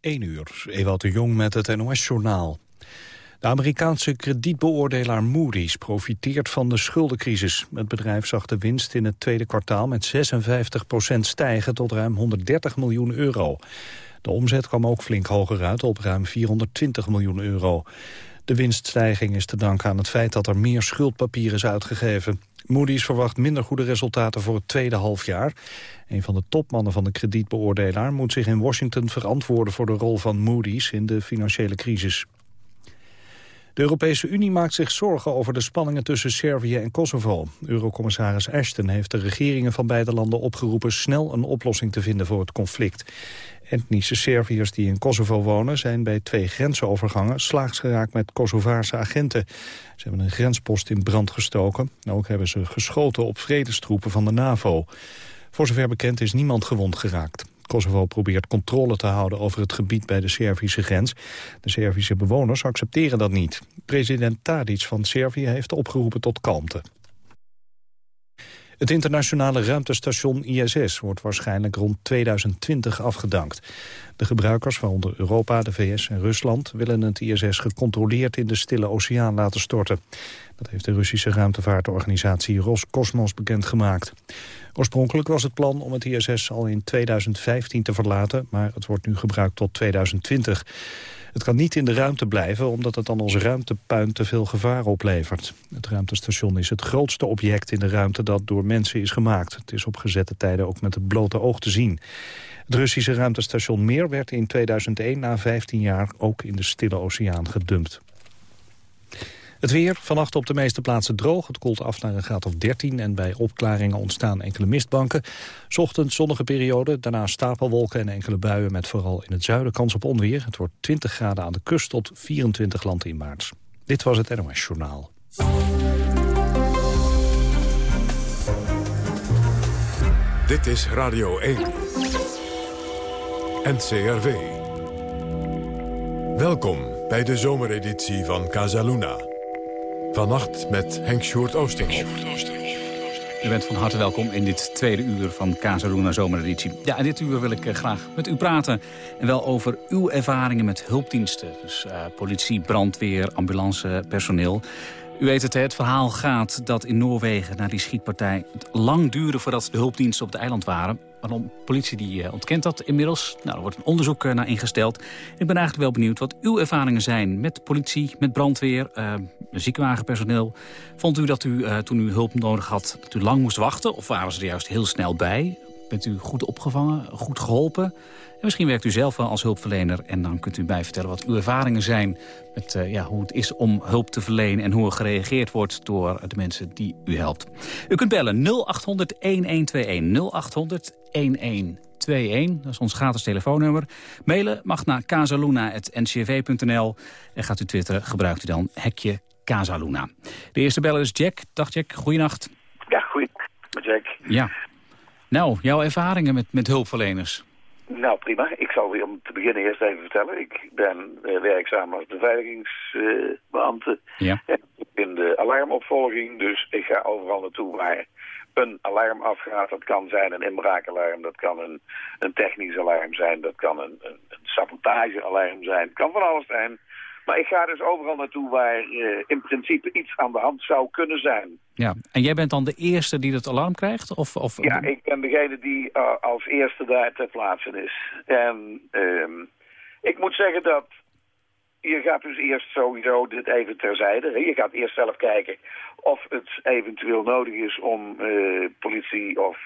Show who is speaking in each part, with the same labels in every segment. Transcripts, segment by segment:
Speaker 1: 1 uur, Ewout de Jong met het NOS-journaal. De Amerikaanse kredietbeoordelaar Moody's profiteert van de schuldencrisis. Het bedrijf zag de winst in het tweede kwartaal met 56% stijgen tot ruim 130 miljoen euro. De omzet kwam ook flink hoger uit op ruim 420 miljoen euro. De winststijging is te danken aan het feit dat er meer schuldpapier is uitgegeven. Moody's verwacht minder goede resultaten voor het tweede halfjaar. Een van de topmannen van de kredietbeoordelaar moet zich in Washington verantwoorden voor de rol van Moody's in de financiële crisis. De Europese Unie maakt zich zorgen over de spanningen tussen Servië en Kosovo. Eurocommissaris Ashton heeft de regeringen van beide landen opgeroepen snel een oplossing te vinden voor het conflict. Etnische Serviërs die in Kosovo wonen zijn bij twee grensovergangen slaags geraakt met Kosovaarse agenten. Ze hebben een grenspost in brand gestoken. Ook hebben ze geschoten op vredestroepen van de NAVO. Voor zover bekend is niemand gewond geraakt. Kosovo probeert controle te houden over het gebied bij de Servische grens. De Servische bewoners accepteren dat niet. President Tadic van Servië heeft opgeroepen tot kalmte. Het internationale ruimtestation ISS wordt waarschijnlijk rond 2020 afgedankt. De gebruikers, waaronder Europa, de VS en Rusland... willen het ISS gecontroleerd in de Stille Oceaan laten storten. Dat heeft de Russische ruimtevaartorganisatie Roscosmos bekendgemaakt. Oorspronkelijk was het plan om het ISS al in 2015 te verlaten... maar het wordt nu gebruikt tot 2020. Het kan niet in de ruimte blijven omdat het dan als ruimtepuin te veel gevaar oplevert. Het ruimtestation is het grootste object in de ruimte dat door mensen is gemaakt. Het is op gezette tijden ook met het blote oog te zien. Het Russische ruimtestation Meer werd in 2001 na 15 jaar ook in de Stille Oceaan gedumpt. Het weer, vannacht op de meeste plaatsen droog. Het koelt af naar een graad of 13 en bij opklaringen ontstaan enkele mistbanken. Ochtend zonnige periode, daarna stapelwolken en enkele buien... met vooral in het zuiden kans op onweer. Het wordt 20 graden aan de kust tot 24 land in maart. Dit was het NOS Journaal.
Speaker 2: Dit is Radio 1. NCRV. Welkom bij de zomereditie van Casaluna. Vannacht met Henk Sjoerd Oosterhoff.
Speaker 3: U bent van harte welkom in dit tweede uur van Casaluna Zomereditie. Ja, in dit uur wil ik eh, graag met u praten. En wel over uw ervaringen met hulpdiensten. Dus uh, politie, brandweer, ambulancepersoneel. U weet het, het verhaal gaat dat in Noorwegen na die schietpartij... het lang duurde voordat de hulpdiensten op het eiland waren. De politie die uh, ontkent dat inmiddels. Nou, er wordt een onderzoek uh, naar ingesteld. Ik ben eigenlijk wel benieuwd wat uw ervaringen zijn met politie, met brandweer, uh, ziekenwagenpersoneel. Vond u dat u toen u hulp nodig had, dat u lang moest wachten? Of waren ze er juist heel snel bij? Bent u goed opgevangen, goed geholpen? En misschien werkt u zelf wel als hulpverlener en dan kunt u mij vertellen wat uw ervaringen zijn met ja, hoe het is om hulp te verlenen en hoe er gereageerd wordt door de mensen die u helpt. U kunt bellen 0800 1121 0800 1121. Dat is ons gratis telefoonnummer. Mailen mag naar casaluna.ncv.nl. En gaat u twitteren, gebruikt u dan hekje Casaluna. De eerste beller is Jack. Dag Jack, goeienacht.
Speaker 4: Ja, goeienacht, Jack.
Speaker 3: Ja. Nou, jouw ervaringen met, met hulpverleners?
Speaker 4: Nou, prima. Ik zal weer om te beginnen eerst even vertellen. Ik ben uh, werkzaam als beveiligingsbeambte
Speaker 3: ja.
Speaker 4: in de alarmopvolging. Dus ik ga overal naartoe waar een alarm afgaat. Dat kan zijn een inbraakalarm, dat kan een, een technisch alarm zijn, dat kan een, een, een sabotagealarm zijn. Het kan van alles zijn. Maar ik ga dus overal naartoe waar uh, in principe iets aan de hand zou kunnen zijn.
Speaker 3: Ja, en jij bent dan de eerste die het alarm krijgt? Of, of...
Speaker 4: Ja, ik ben degene die uh, als eerste daar ter plaatse is. En uh, ik moet zeggen dat je gaat dus eerst sowieso dit even terzijde. Je gaat eerst zelf kijken of het eventueel nodig is om uh, politie of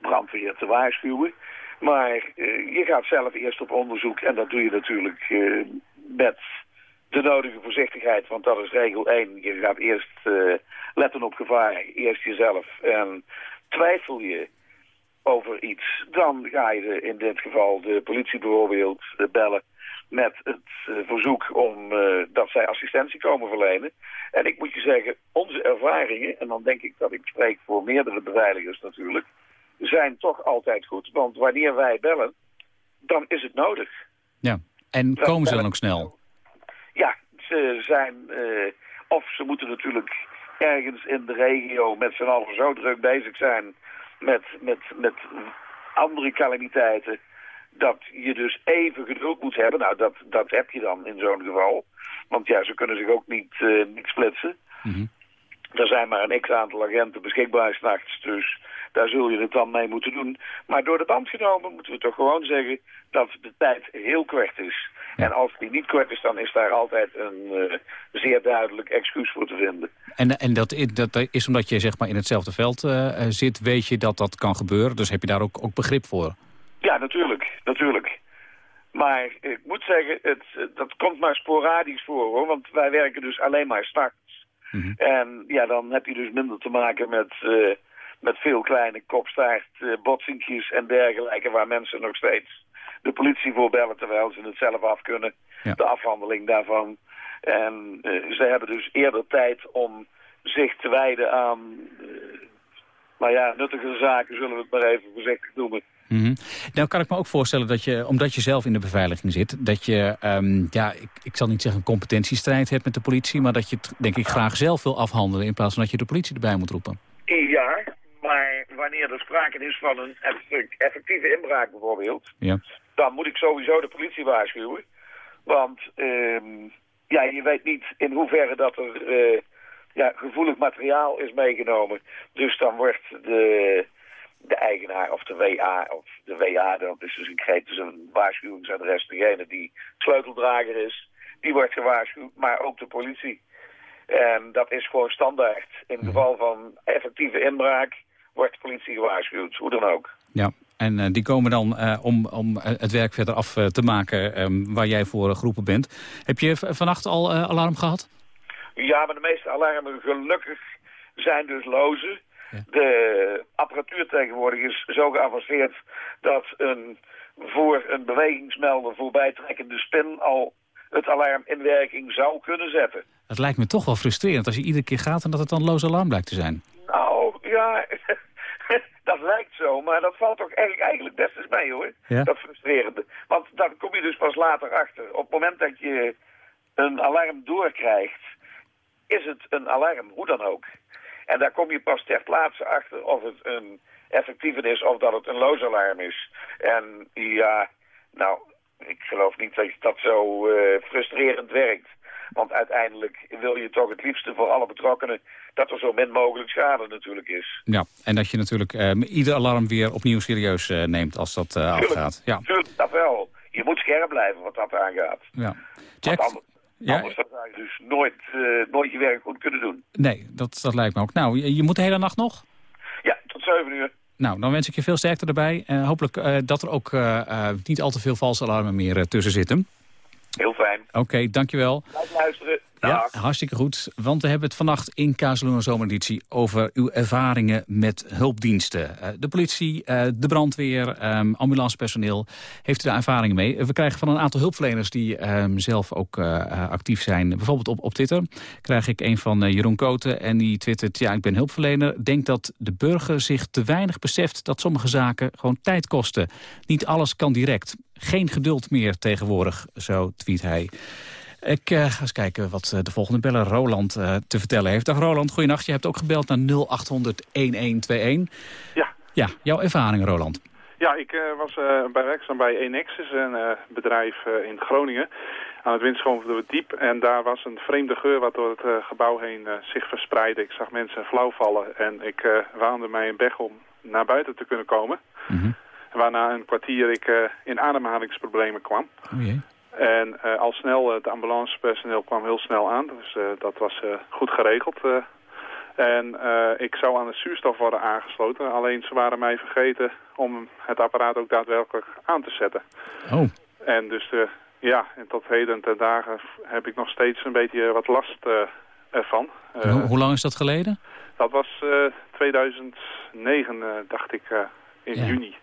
Speaker 4: brandweer te waarschuwen. Maar uh, je gaat zelf eerst op onderzoek en dat doe je natuurlijk uh, met de nodige voorzichtigheid. Want dat is regel 1. Je gaat eerst letten op gevaar, eerst jezelf. En twijfel je over iets, dan ga je in dit geval de politie bijvoorbeeld bellen met het uh, verzoek om uh, dat zij assistentie komen verlenen. En ik moet je zeggen, onze ervaringen, en dan denk ik dat ik spreek voor meerdere beveiligers natuurlijk, zijn toch altijd goed. Want wanneer wij bellen, dan is het nodig.
Speaker 3: Ja, en komen ze dan ook snel?
Speaker 4: Ja, ze zijn, uh, of ze moeten natuurlijk ergens in de regio met z'n allen zo druk bezig zijn met, met, met andere calamiteiten dat je dus even geduld moet hebben. Nou, dat, dat heb je dan in zo'n geval. Want ja, ze kunnen zich ook niet, uh, niet splitsen. Mhm. Er zijn maar een x-aantal agenten beschikbaar s'nachts, dus daar zul je het dan mee moeten doen. Maar door de band genomen moeten we toch gewoon zeggen dat de tijd heel kort is. En als die niet kort is, dan is daar altijd een uh, zeer duidelijk excuus voor te vinden.
Speaker 3: En, en dat, dat is omdat je zeg maar, in hetzelfde veld uh, zit, weet je dat dat kan gebeuren. Dus heb je daar ook, ook begrip voor?
Speaker 4: Ja, natuurlijk. natuurlijk. Maar ik moet zeggen, het, dat komt maar sporadisch voor hoor. Want wij werken dus alleen maar s'nachts. Mm En ja, dan heb je dus minder te maken met, uh, met veel kleine kopstaart, uh, botsinkjes en dergelijke... waar mensen nog steeds de politie voor bellen terwijl ze het zelf af kunnen. De afhandeling daarvan. En uh, ze hebben dus eerder tijd om zich te wijden aan... nou ja, nuttige zaken zullen we het maar even voorzichtig noemen.
Speaker 3: Mm Nou kan ik me ook voorstellen dat je, omdat je zelf in de beveiliging zit... dat je, um, ja, ik, ik zal niet zeggen een competentiestrijd hebt met de politie... maar dat je het, denk ik, graag zelf wil afhandelen... in plaats van dat je de politie erbij moet roepen.
Speaker 4: Ja, maar wanneer er sprake is van een effectieve inbraak bijvoorbeeld... Ja. dan moet ik sowieso de politie waarschuwen. Want um, ja, je weet niet in hoeverre dat er uh, ja, gevoelig materiaal is meegenomen. Dus dan wordt de de eigenaar of de WA, of de WA, dat is dus een geef dus een waarschuwingsadres, degene die sleuteldrager is, die wordt gewaarschuwd, maar ook de politie. En dat is gewoon standaard. In het geval van effectieve inbraak wordt de politie gewaarschuwd, hoe dan ook.
Speaker 3: Ja, en uh, die komen dan uh, om, om het werk verder af uh, te maken um, waar jij voor geroepen bent. Heb je vannacht al alarm gehad?
Speaker 4: Ja, maar de meeste alarmen gelukkig zijn dus De apparatuur tegenwoordig is zo geavanceerd dat een voor een bewegingsmelder voorbijtrekkende spin al het alarm in werking zou kunnen zetten.
Speaker 3: Het lijkt me toch wel frustrerend als je iedere keer gaat en dat het dan loos alarm blijkt te zijn.
Speaker 4: Nou, ja, dat lijkt zo, maar dat valt toch eigenlijk, eigenlijk best eens mee hoor. Dat frustrerende. Want dan kom je dus pas later achter. Op het moment dat je een alarm doorkrijgt, is het een alarm, hoe dan ook. En daar kom je pas ter plaatse achter of het een effectieve is of dat het een loosalarm is. En ja, nou, ik geloof niet dat dat zo uh, frustrerend werkt. Want uiteindelijk wil je toch het liefste voor alle betrokkenen... dat er zo min mogelijk schade natuurlijk is.
Speaker 3: Ja, en dat je natuurlijk uh, ieder alarm weer opnieuw serieus uh, neemt als dat afgaat. Ja,
Speaker 4: tuurlijk, dat wel. Je moet scherp blijven wat dat aangaat. Ja. Jack, ja. Anders zou je dus nooit, uh, nooit je werk goed kunnen doen.
Speaker 3: Nee, dat, dat lijkt me ook. Nou, je, je moet de hele nacht nog?
Speaker 4: Ja, tot 7 uur.
Speaker 3: Nou, dan wens ik je veel sterkte erbij. Uh, hopelijk uh, dat er ook niet al te veel valse alarmen meer tussen zitten.
Speaker 4: Heel fijn.
Speaker 3: Oké, okay, dankjewel.
Speaker 4: Blijf luisteren.
Speaker 3: Ja, hartstikke goed. Want we hebben het vannacht in Kazeluna Zomereditie over uw ervaringen met hulpdiensten. Uh, de politie, uh, de brandweer, um, ambulancepersoneel. Heeft u daar ervaringen mee? We krijgen van een aantal hulpverleners die um, zelf ook uh, actief zijn. Bijvoorbeeld op, op Twitter krijg ik een van Jeroen Koten. En die twittert, ja, ik ben hulpverlener. Denk dat de burger zich te weinig beseft dat sommige zaken gewoon tijd kosten. Niet alles kan direct. Geen geduld meer tegenwoordig, zo tweet hij. Ik uh, ga eens kijken wat uh, de volgende beller Roland uh, te vertellen heeft. Dag Roland, goeienacht. Je hebt ook gebeld naar 0800-1121.
Speaker 5: Ja.
Speaker 3: Ja, jouw ervaring Roland.
Speaker 5: Ja, ik was bij werkzaam bij Enexis, een bedrijf in Groningen aan het windschoon door het diep. En daar was een vreemde geur wat door het gebouw heen zich verspreidde. Ik zag mensen flauw vallen en ik waande mij een beg om naar buiten te kunnen komen. Mm Waarna een kwartier ik in ademhalingsproblemen kwam.
Speaker 3: Oh jee.
Speaker 5: En uh, al snel, het ambulancepersoneel kwam heel snel aan. Dus uh, dat was uh, goed geregeld. en ik zou aan de zuurstof worden aangesloten. Alleen ze waren mij vergeten om het apparaat ook daadwerkelijk aan te zetten.
Speaker 3: Oh.
Speaker 5: En dus ja, en tot heden ten dagen heb ik nog steeds een beetje wat last ervan.
Speaker 3: Hoe, hoe, lang is dat geleden?
Speaker 5: Dat was 2009, dacht ik, in juni.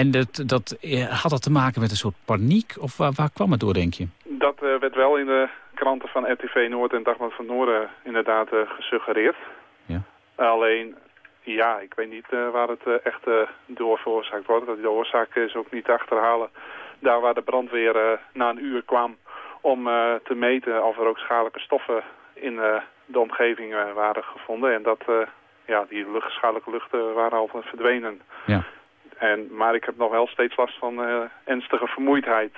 Speaker 3: En dat, dat, eh, had dat te maken met een soort paniek? Of waar, waar kwam het door, denk je?
Speaker 5: Dat uh, werd wel in de kranten van RTV Noord en Dagblad van Noorden inderdaad uh, gesuggereerd.
Speaker 3: Ja.
Speaker 5: Alleen, ja, ik weet niet uh, waar het echt door veroorzaakt wordt. De oorzaak is ook niet te achterhalen. Daar waar de brandweer na een uur kwam om te meten of er ook schadelijke stoffen in de omgeving waren gevonden. En dat, ja, die lucht, schadelijke luchten waren al verdwenen.
Speaker 3: Ja.
Speaker 5: En, maar ik heb nog wel steeds last van ernstige vermoeidheid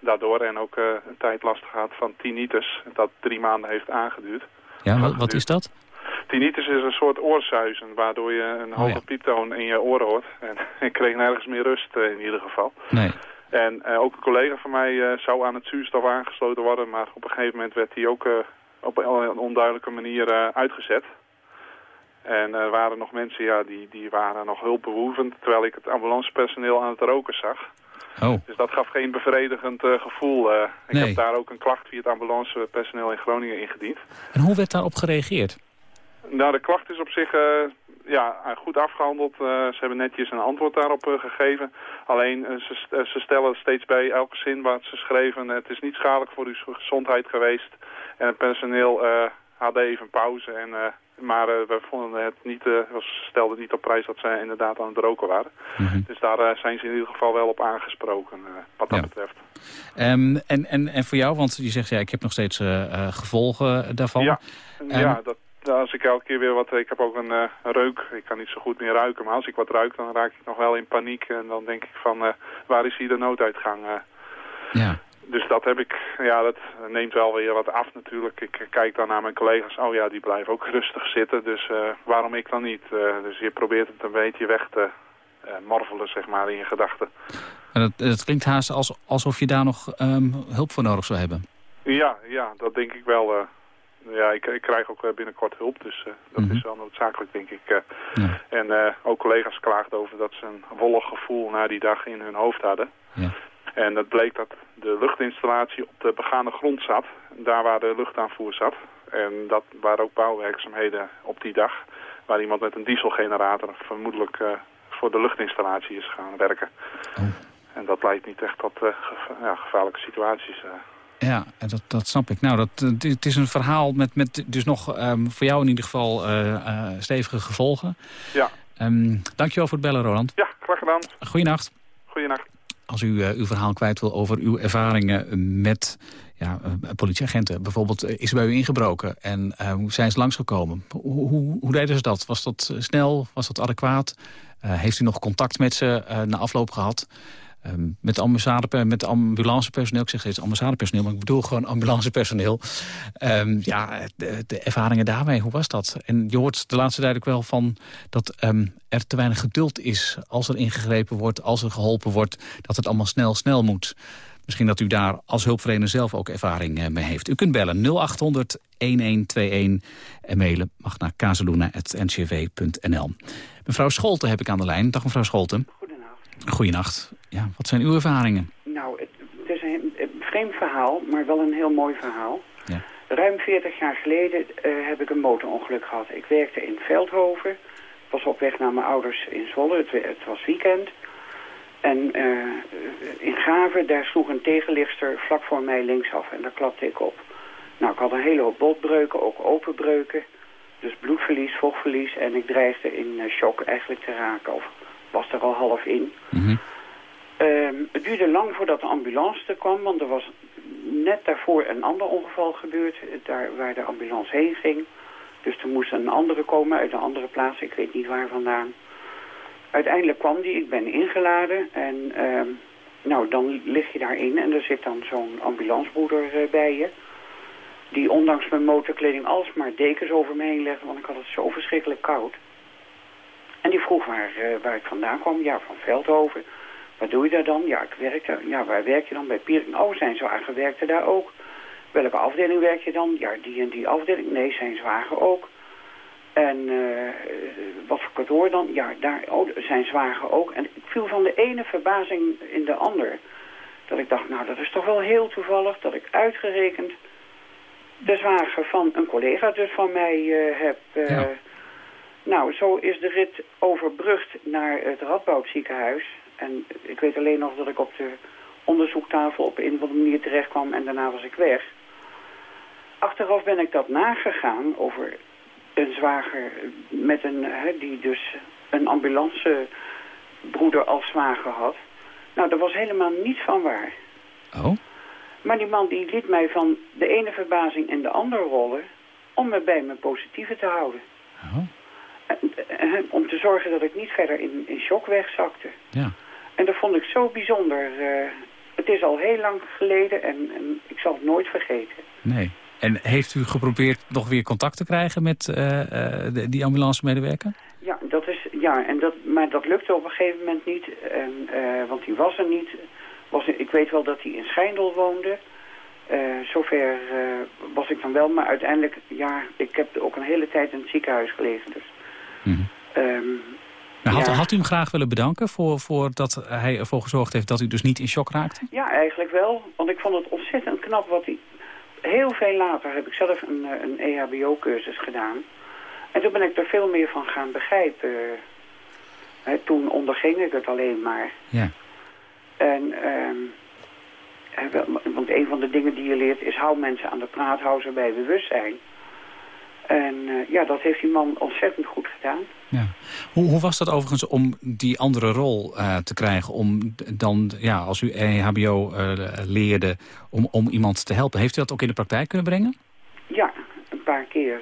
Speaker 5: daardoor. En ook een tijd last gehad van tinnitus. Dat drie maanden heeft aangeduurd.
Speaker 3: Ja, wat, wat is dat?
Speaker 5: Tinnitus is een soort oorzuizen, waardoor je een hoge oh, pieptoon in je oren hoort. En ik kreeg nergens meer rust in ieder geval.
Speaker 3: Nee.
Speaker 5: En ook een collega van mij zou aan het zuurstof aangesloten worden, maar op een gegeven moment werd hij ook op een onduidelijke manier uitgezet. En er waren nog mensen ja, die, die waren nog hulpbehoevend, terwijl ik het ambulancepersoneel aan het roken zag.
Speaker 3: Oh.
Speaker 5: Dus dat gaf geen bevredigend uh, gevoel. Uh, ik heb daar ook een klacht via het ambulancepersoneel in Groningen ingediend.
Speaker 3: En hoe werd daarop gereageerd?
Speaker 5: Nou, de klacht is op zich uh, ja, goed afgehandeld. ze hebben netjes een antwoord daarop gegeven. Alleen, ze, ze, stellen steeds bij elke zin wat ze schreven... het is niet schadelijk voor uw gezondheid geweest. En het personeel had even pauze en maar uh, we vonden het niet, uh, stelden niet op prijs dat zij inderdaad aan het roken waren. Mhm. Dus daar uh, zijn ze in ieder geval wel op aangesproken, wat dat betreft.
Speaker 3: Um, en, en, en voor jou, want je zegt ja, ik heb nog steeds gevolgen daarvan.
Speaker 5: Ja, ja dat, als ik elke keer weer wat... Ik heb ook een uh, reuk. Ik kan niet zo goed meer ruiken. Maar als ik wat ruik, dan raak ik nog wel in paniek. En dan denk ik van, uh, waar is hier de nooduitgang? Uh,
Speaker 3: ja
Speaker 5: dus dat heb ik, ja, dat neemt wel weer wat af natuurlijk. Ik kijk dan naar mijn collega's, oh ja, die blijven ook rustig zitten, dus uh, waarom ik dan niet? Uh, dus je probeert het een beetje weg te uh, morvelen, zeg maar, in je gedachten.
Speaker 3: En het, klinkt haast als, alsof je daar nog um, hulp voor nodig zou hebben.
Speaker 5: Ja, ja, dat denk ik wel. ja, ik, ik, krijg ook binnenkort hulp, dus dat mm -hmm. is wel noodzakelijk, denk ik. Ja. En ook collega's klaagden over dat ze een wollig gevoel na die dag in hun hoofd hadden.
Speaker 3: Ja.
Speaker 5: En het bleek dat de luchtinstallatie op de begane grond zat. Daar waar de luchtaanvoer zat. En dat waren ook bouwwerkzaamheden op die dag. Waar iemand met een dieselgenerator vermoedelijk uh, voor de luchtinstallatie is gaan werken.
Speaker 3: Oh.
Speaker 5: En dat leidt niet echt tot uh, ja, gevaarlijke situaties. Uh.
Speaker 3: Ja, dat, dat snap ik. Nou, dat, het is een verhaal met, met dus nog um, voor jou in ieder geval stevige gevolgen.
Speaker 5: Ja.
Speaker 3: Um, dankjewel voor het bellen, Roland.
Speaker 5: Ja, graag gedaan.
Speaker 3: Goeienacht.
Speaker 5: Goeienacht
Speaker 3: als u uh, uw verhaal kwijt wil over uw ervaringen met ja, uh, politieagenten. Bijvoorbeeld, uh, is bij u ingebroken en zijn ze langsgekomen? Hoe, hoe, hoe, deden ze dat? Was dat snel? Was dat adequaat? heeft u nog contact met ze na afloop gehad? Um, met, ambassade, met ambulancepersoneel, ik zeg steeds ambassadepersoneel, maar ik bedoel gewoon ambulancepersoneel. Um, ja, de, ervaringen daarmee, hoe was dat? En je hoort de laatste ook wel van dat um, er te weinig geduld is als er ingegrepen wordt, als er geholpen wordt, dat het allemaal snel, snel moet. Misschien dat u daar als hulpverlener zelf ook ervaring eh, mee heeft. U kunt bellen 0800 1121 en mailen mag naar kazeluna.ncv.nl. Mevrouw Scholten heb ik aan de lijn. Dag mevrouw Scholten. Goedenacht. Ja, wat zijn uw ervaringen?
Speaker 6: Nou, het, het is een, vreemd verhaal, maar wel een heel mooi verhaal.
Speaker 3: Ja.
Speaker 6: Ruim 40 jaar geleden uh, heb ik een motorongeluk gehad. Ik werkte in Veldhoven. Ik was op weg naar mijn ouders in Zwolle. Het, het was weekend. En uh, in Gaven, daar sloeg een tegenlichter vlak voor mij linksaf. En daar klapte ik op. Nou, ik had een hele hoop botbreuken, ook openbreuken. Dus bloedverlies, vochtverlies. En ik dreigde in uh, shock eigenlijk te raken. Of was er al half in.
Speaker 3: Mm
Speaker 6: het duurde lang voordat de ambulance er kwam, want er was net daarvoor een ander ongeval gebeurd, daar waar de ambulance heen ging. Dus er moest een andere komen uit een andere plaats, ik weet niet waar vandaan. Uiteindelijk kwam die, ik ben ingeladen en uh, nou, dan lig je daarin en er zit dan zo'n ambulancebroeder uh, bij je. Die ondanks mijn motorkleding alsmaar dekens over me heen legde, want ik had het zo verschrikkelijk koud. En die vroeg waar, uh, waar ik vandaan kwam. Ja, van Veldhoven. Wat doe je daar dan? Ja, ik werkte. Ja, waar werk je dan? Bij Piering. Oh, zijn zwager werkte daar ook. Welke afdeling werk je dan? Ja, die en die afdeling. Nee, zijn zwager ook. En uh, wat voor kantoor dan? Ja, daar oh, zijn zwager ook. En ik viel van de ene verbazing in de ander. Dat ik dacht, nou, dat is toch wel heel toevallig dat ik uitgerekend de zwager van een collega dus van mij uh, heb... Uh, nou, zo is de rit overbrugd naar het Radboudziekenhuis. En ik weet alleen nog dat ik op de onderzoektafel op een of andere manier terecht kwam en daarna was ik weg. Achteraf ben ik dat nagegaan over een zwager met een, hè, die dus een ambulancebroeder als zwager had. Nou, daar was helemaal niets van waar.
Speaker 3: Oh?
Speaker 6: Maar die man die liet mij van de ene verbazing in de andere rollen om me bij mijn positieve te houden.
Speaker 3: Oh.
Speaker 6: Om te zorgen dat ik niet verder in, in shock wegzakte.
Speaker 3: Ja.
Speaker 6: En dat vond ik zo bijzonder. het is al heel lang geleden en, en, ik zal het nooit vergeten.
Speaker 3: Nee. En heeft u geprobeerd nog weer contact te krijgen met de, die ambulancemedewerker?
Speaker 6: Ja, dat is, ja en dat, maar dat lukte op een gegeven moment niet. En, want die was er niet. Was, ik weet wel dat hij in Schijndel woonde. Zover was ik dan wel, maar uiteindelijk, ja, ik heb ook een hele tijd in het ziekenhuis gelegen. Dus.
Speaker 3: Mm had, ja. had, u hem graag willen bedanken voor, voor dat hij ervoor gezorgd heeft dat u dus niet in shock raakte?
Speaker 6: Ja, eigenlijk wel. Want ik vond het ontzettend knap wat hij... Heel veel later heb ik zelf een, eh, een EHBO-cursus gedaan. En toen ben ik er veel meer van gaan begrijpen. He, toen onderging ik het alleen maar.
Speaker 3: Ja.
Speaker 6: En... Um, want een van de dingen die je leert is hou mensen aan de praat, hou ze bij bewustzijn. En uh, ja, dat heeft die man ontzettend goed gedaan.
Speaker 3: Ja. Hoe, hoe was dat overigens om die andere rol uh, te krijgen? Om dan, ja, als u EHBO uh, leerde, om, om iemand te helpen. Heeft u dat ook in de praktijk kunnen brengen?
Speaker 6: Ja, een paar keer.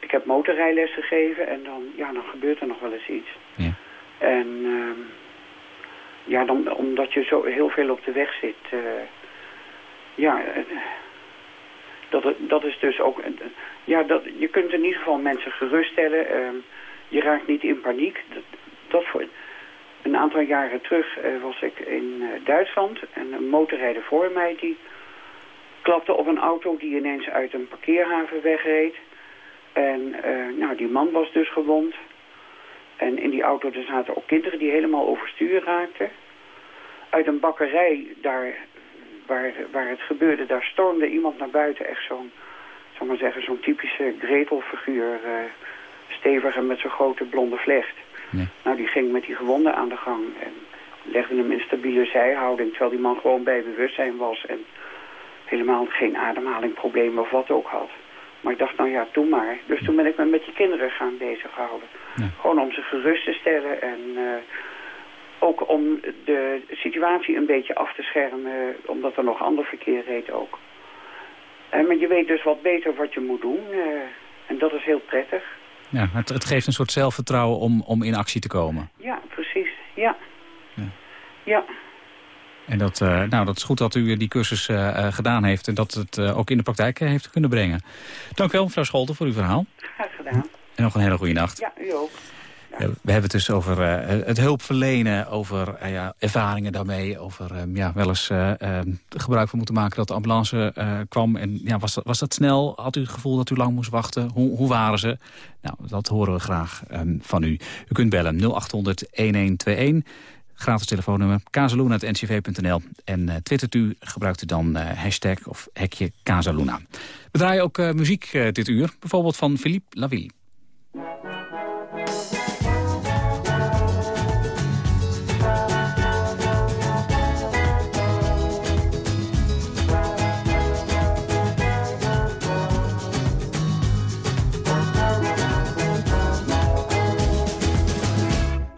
Speaker 6: ik heb motorrijles gegeven en dan, ja, dan gebeurt er nog wel eens iets.
Speaker 3: Ja.
Speaker 6: En... ehm ja, dan, omdat je zo heel veel op de weg zit. Ja, dat, dat is dus ook... Ja, dat, je kunt in ieder geval mensen geruststellen. Ehm, je raakt niet in paniek. Dat, dat voor, een aantal jaren terug was ik in Duitsland. En een motorrijder voor mij die klapte op een auto die ineens uit een parkeerhaven wegreed. En nou, die man was dus gewond. En in die auto zaten ook kinderen die helemaal overstuur raakten. Uit een bakkerij daar waar, waar het gebeurde, daar stormde iemand naar buiten. Echt zo'n, zal maar zeggen, zo'n typische Gretelfiguur. Uh, stevig en met zo'n grote blonde vlecht. Nou, die ging met die gewonden aan de gang. En legde hem in stabiele zijhouding. Terwijl die man gewoon bij bewustzijn was. En helemaal geen ademhalingproblemen of wat ook had. Maar ik dacht, nou ja, doe maar. Dus toen ben ik me met die kinderen gaan bezighouden. Ja. Gewoon om ze gerust te stellen en uh, ook om de situatie een beetje af te schermen, omdat er nog ander verkeer reed ook. Uh, maar je weet dus wat beter wat je moet doen uh, en dat is heel prettig.
Speaker 3: Ja, het, het, geeft een soort zelfvertrouwen om, om in actie te komen.
Speaker 6: Ja, precies. Ja. Ja. ja.
Speaker 3: En dat, uh, nou, dat is goed dat u die cursus uh, gedaan heeft... en dat het ook in de praktijk heeft kunnen brengen. Dank u wel, mevrouw Scholten, voor uw verhaal.
Speaker 6: Graag gedaan.
Speaker 3: En nog een hele goede nacht.
Speaker 6: Ja, u ook.
Speaker 3: We hebben het dus over het hulpverlenen, over ja, ervaringen daarmee... over ehm, ja, wel eens ehm, gebruik van moeten maken dat de ambulance kwam. En ja, was, dat, was dat snel? Had u het gevoel dat u lang moest wachten? Hoe, hoe waren ze? Nou, dat horen we graag um, van u. U kunt bellen 0800-1121... Gratis telefoonnummer kazeluna.ncv.nl. En uh, twittert u, gebruikt u dan uh, hashtag of hekje Casaluna. We draaien ook uh, muziek dit uur, bijvoorbeeld van Philippe Laville.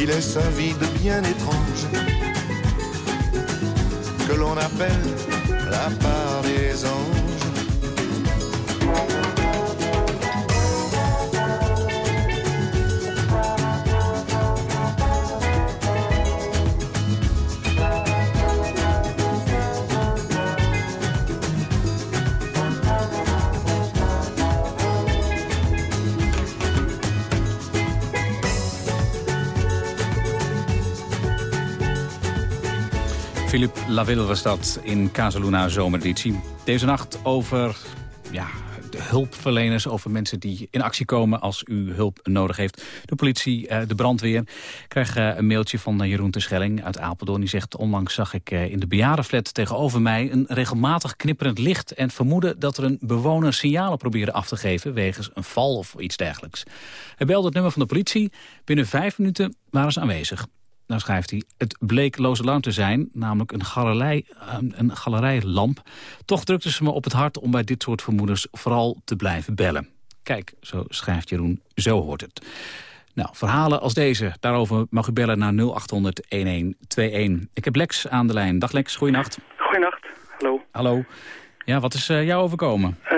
Speaker 7: qui laisse un vide bien étrange que l'on appelle la part
Speaker 3: Philip Laville was dat in Casaluna Zomereditie. Deze nacht over ja, de hulpverleners, over mensen die in actie komen als u hulp nodig heeft. De politie, eh, de brandweer. Ik krijg eh, een mailtje van eh, Jeroen Terschelling uit Apeldoorn. Die zegt, onlangs zag ik in de bejaardenflat tegenover mij een regelmatig knipperend licht... en vermoeden dat er een bewoner signalen probeerde af te geven... wegens een val of iets dergelijks. Hij belde het nummer van de politie. Binnen vijf minuten waren ze aanwezig. Nou schrijft hij, het bleek loze te zijn, namelijk een, galerij, een galerijlamp. Toch drukte ze me op het hart om bij dit soort vermoedens vooral te blijven bellen. Kijk, zo schrijft Jeroen, zo hoort het. Nou, verhalen als deze, daarover mag u bellen naar 0800-1121. Ik heb Lex aan de lijn. Dag Lex, goeienacht.
Speaker 8: Goeienacht, hallo.
Speaker 3: Hallo. Ja, wat is uh, jou overkomen?
Speaker 8: Uh,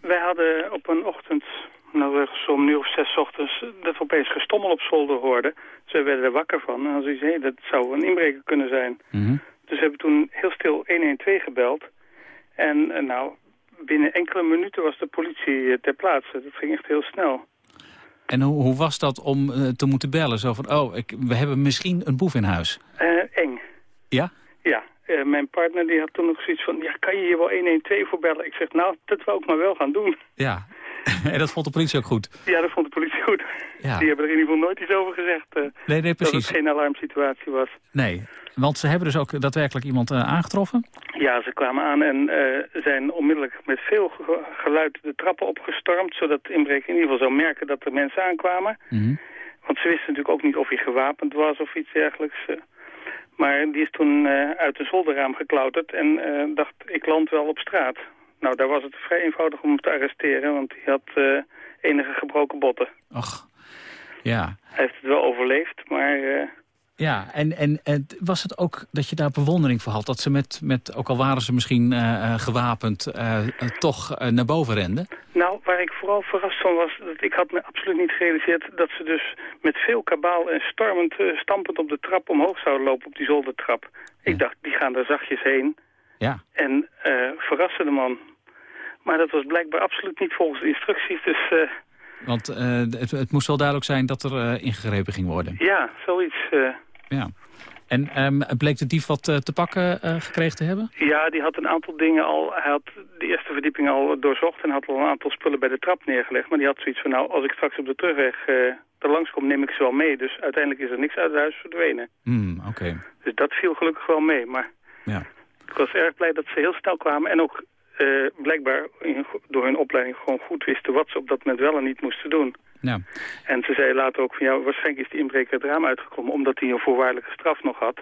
Speaker 8: wij hadden op een ochtend, nou zo'n om nu of zes ochtends, dat we opeens gestommel op zolder hoorden. Ze werden er wakker van. En zei hey, dat zou een inbreker kunnen zijn.
Speaker 3: Mhm.
Speaker 8: Dus we hebben toen heel stil 112 gebeld. En uh, nou, binnen enkele minuten was de politie ter plaatse. Dat ging echt heel snel.
Speaker 3: En hoe, hoe was dat om uh, te moeten bellen? Zo van, oh, ik, we hebben misschien een boef in huis.
Speaker 8: Uh, eng.
Speaker 3: Ja?
Speaker 8: Ja. mijn partner die had toen nog zoiets van, ja, kan je hier wel 112 voor bellen? Ik zeg, nou, dat wou ik maar wel gaan doen.
Speaker 3: Ja, en dat vond de politie ook goed?
Speaker 8: Ja, dat vond de politie goed.
Speaker 3: Ja.
Speaker 8: Die hebben er in ieder geval nooit iets over gezegd. Uh,
Speaker 3: nee, nee, precies.
Speaker 8: Dat het geen alarmsituatie was.
Speaker 3: Nee, want ze hebben dus ook daadwerkelijk iemand uh, aangetroffen?
Speaker 8: Ja, ze kwamen aan en uh, zijn onmiddellijk met veel geluid de trappen opgestormd... zodat de inbreker in ieder geval zou merken dat er mensen aankwamen.
Speaker 3: Mm -hmm.
Speaker 8: Want ze wisten natuurlijk ook niet of hij gewapend was of iets dergelijks... Maar die is toen uit een zolderraam geklauterd en dacht, ik land wel op straat. Nou, daar was het vrij eenvoudig om hem te arresteren, want hij had uh, enige gebroken botten.
Speaker 3: Ach, ja.
Speaker 8: Hij heeft het wel overleefd, maar... Uh...
Speaker 3: Ja, en, en, en, was het ook dat je daar bewondering voor had? Dat ze met, met ook al waren ze misschien uh, gewapend, toch naar boven renden?
Speaker 8: Nou, waar ik vooral verrast van was, dat ik had me absoluut niet gerealiseerd... dat ze dus met veel kabaal en stormend, stampend op de trap omhoog zouden lopen op die zoldertrap. Ja. Ik dacht, die gaan er zachtjes heen.
Speaker 3: Ja.
Speaker 8: En verrassen de man. Maar dat was blijkbaar absoluut niet volgens de instructies, dus... Uh...
Speaker 3: Want uh, het, het, moest wel duidelijk zijn dat er uh, ingegrepen ging worden.
Speaker 8: Ja, zoiets.
Speaker 3: Ja. En um, bleek de dief wat te pakken gekregen te hebben?
Speaker 8: Ja, die had een aantal dingen al... Hij had de eerste verdieping al doorzocht en had al een aantal spullen bij de trap neergelegd. Maar die had zoiets van, nou, als ik straks op de terugweg er langskom, neem ik ze wel mee. Dus uiteindelijk is er niks uit het huis verdwenen.
Speaker 3: Mm, Oké.
Speaker 8: Dus dat viel gelukkig wel mee, maar...
Speaker 3: Ja.
Speaker 8: Ik was erg blij dat ze heel snel kwamen en ook uh, blijkbaar in, door hun opleiding gewoon goed wisten wat ze op dat moment wel en niet moesten doen.
Speaker 3: Ja.
Speaker 8: En ze zei later ook van ja, waarschijnlijk is die inbreker het raam uitgekomen omdat hij een voorwaardelijke straf nog had.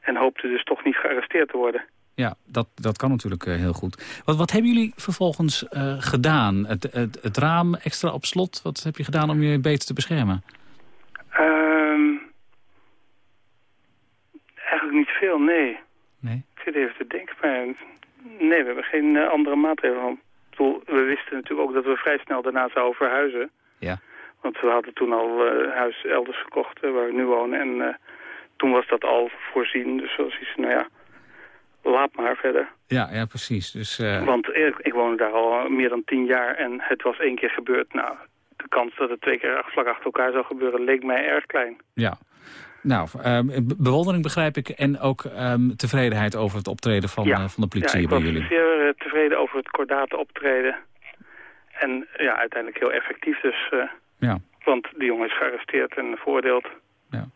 Speaker 8: En hoopte dus toch niet gearresteerd te worden.
Speaker 3: Ja, dat, dat kan natuurlijk uh, heel goed. Wat, wat hebben jullie vervolgens uh, gedaan? Het, het, het, raam extra op slot, wat heb je gedaan om je beter te beschermen?
Speaker 8: Um, eigenlijk niet veel, nee.
Speaker 3: Nee?
Speaker 8: Ik zit even te denken, maar Nee, we hebben geen uh, andere maatregelen. We wisten natuurlijk ook dat we vrij snel daarna zouden verhuizen.
Speaker 3: Ja.
Speaker 8: Want we hadden toen al uh, huis elders gekocht waar we nu wonen. En toen was dat al voorzien. Dus zoals iets, nou ja, laat maar verder.
Speaker 3: Ja, ja precies. Dus,
Speaker 8: Want ik, ik woonde daar al meer dan tien jaar en het was één keer gebeurd. Nou, de kans dat het twee keer vlak achter elkaar zou gebeuren leek mij erg klein.
Speaker 3: Ja, nou, um, bewondering begrijp ik en ook um, tevredenheid over het optreden van,
Speaker 8: ja.
Speaker 3: uh, van de politie
Speaker 8: ja,
Speaker 3: bij jullie.
Speaker 8: ik was zeer uh, tevreden over het kordate optreden. En ja, uiteindelijk heel effectief dus. Uh,
Speaker 3: ja.
Speaker 8: Want die jongen is gearresteerd en veroordeeld.
Speaker 3: Ja.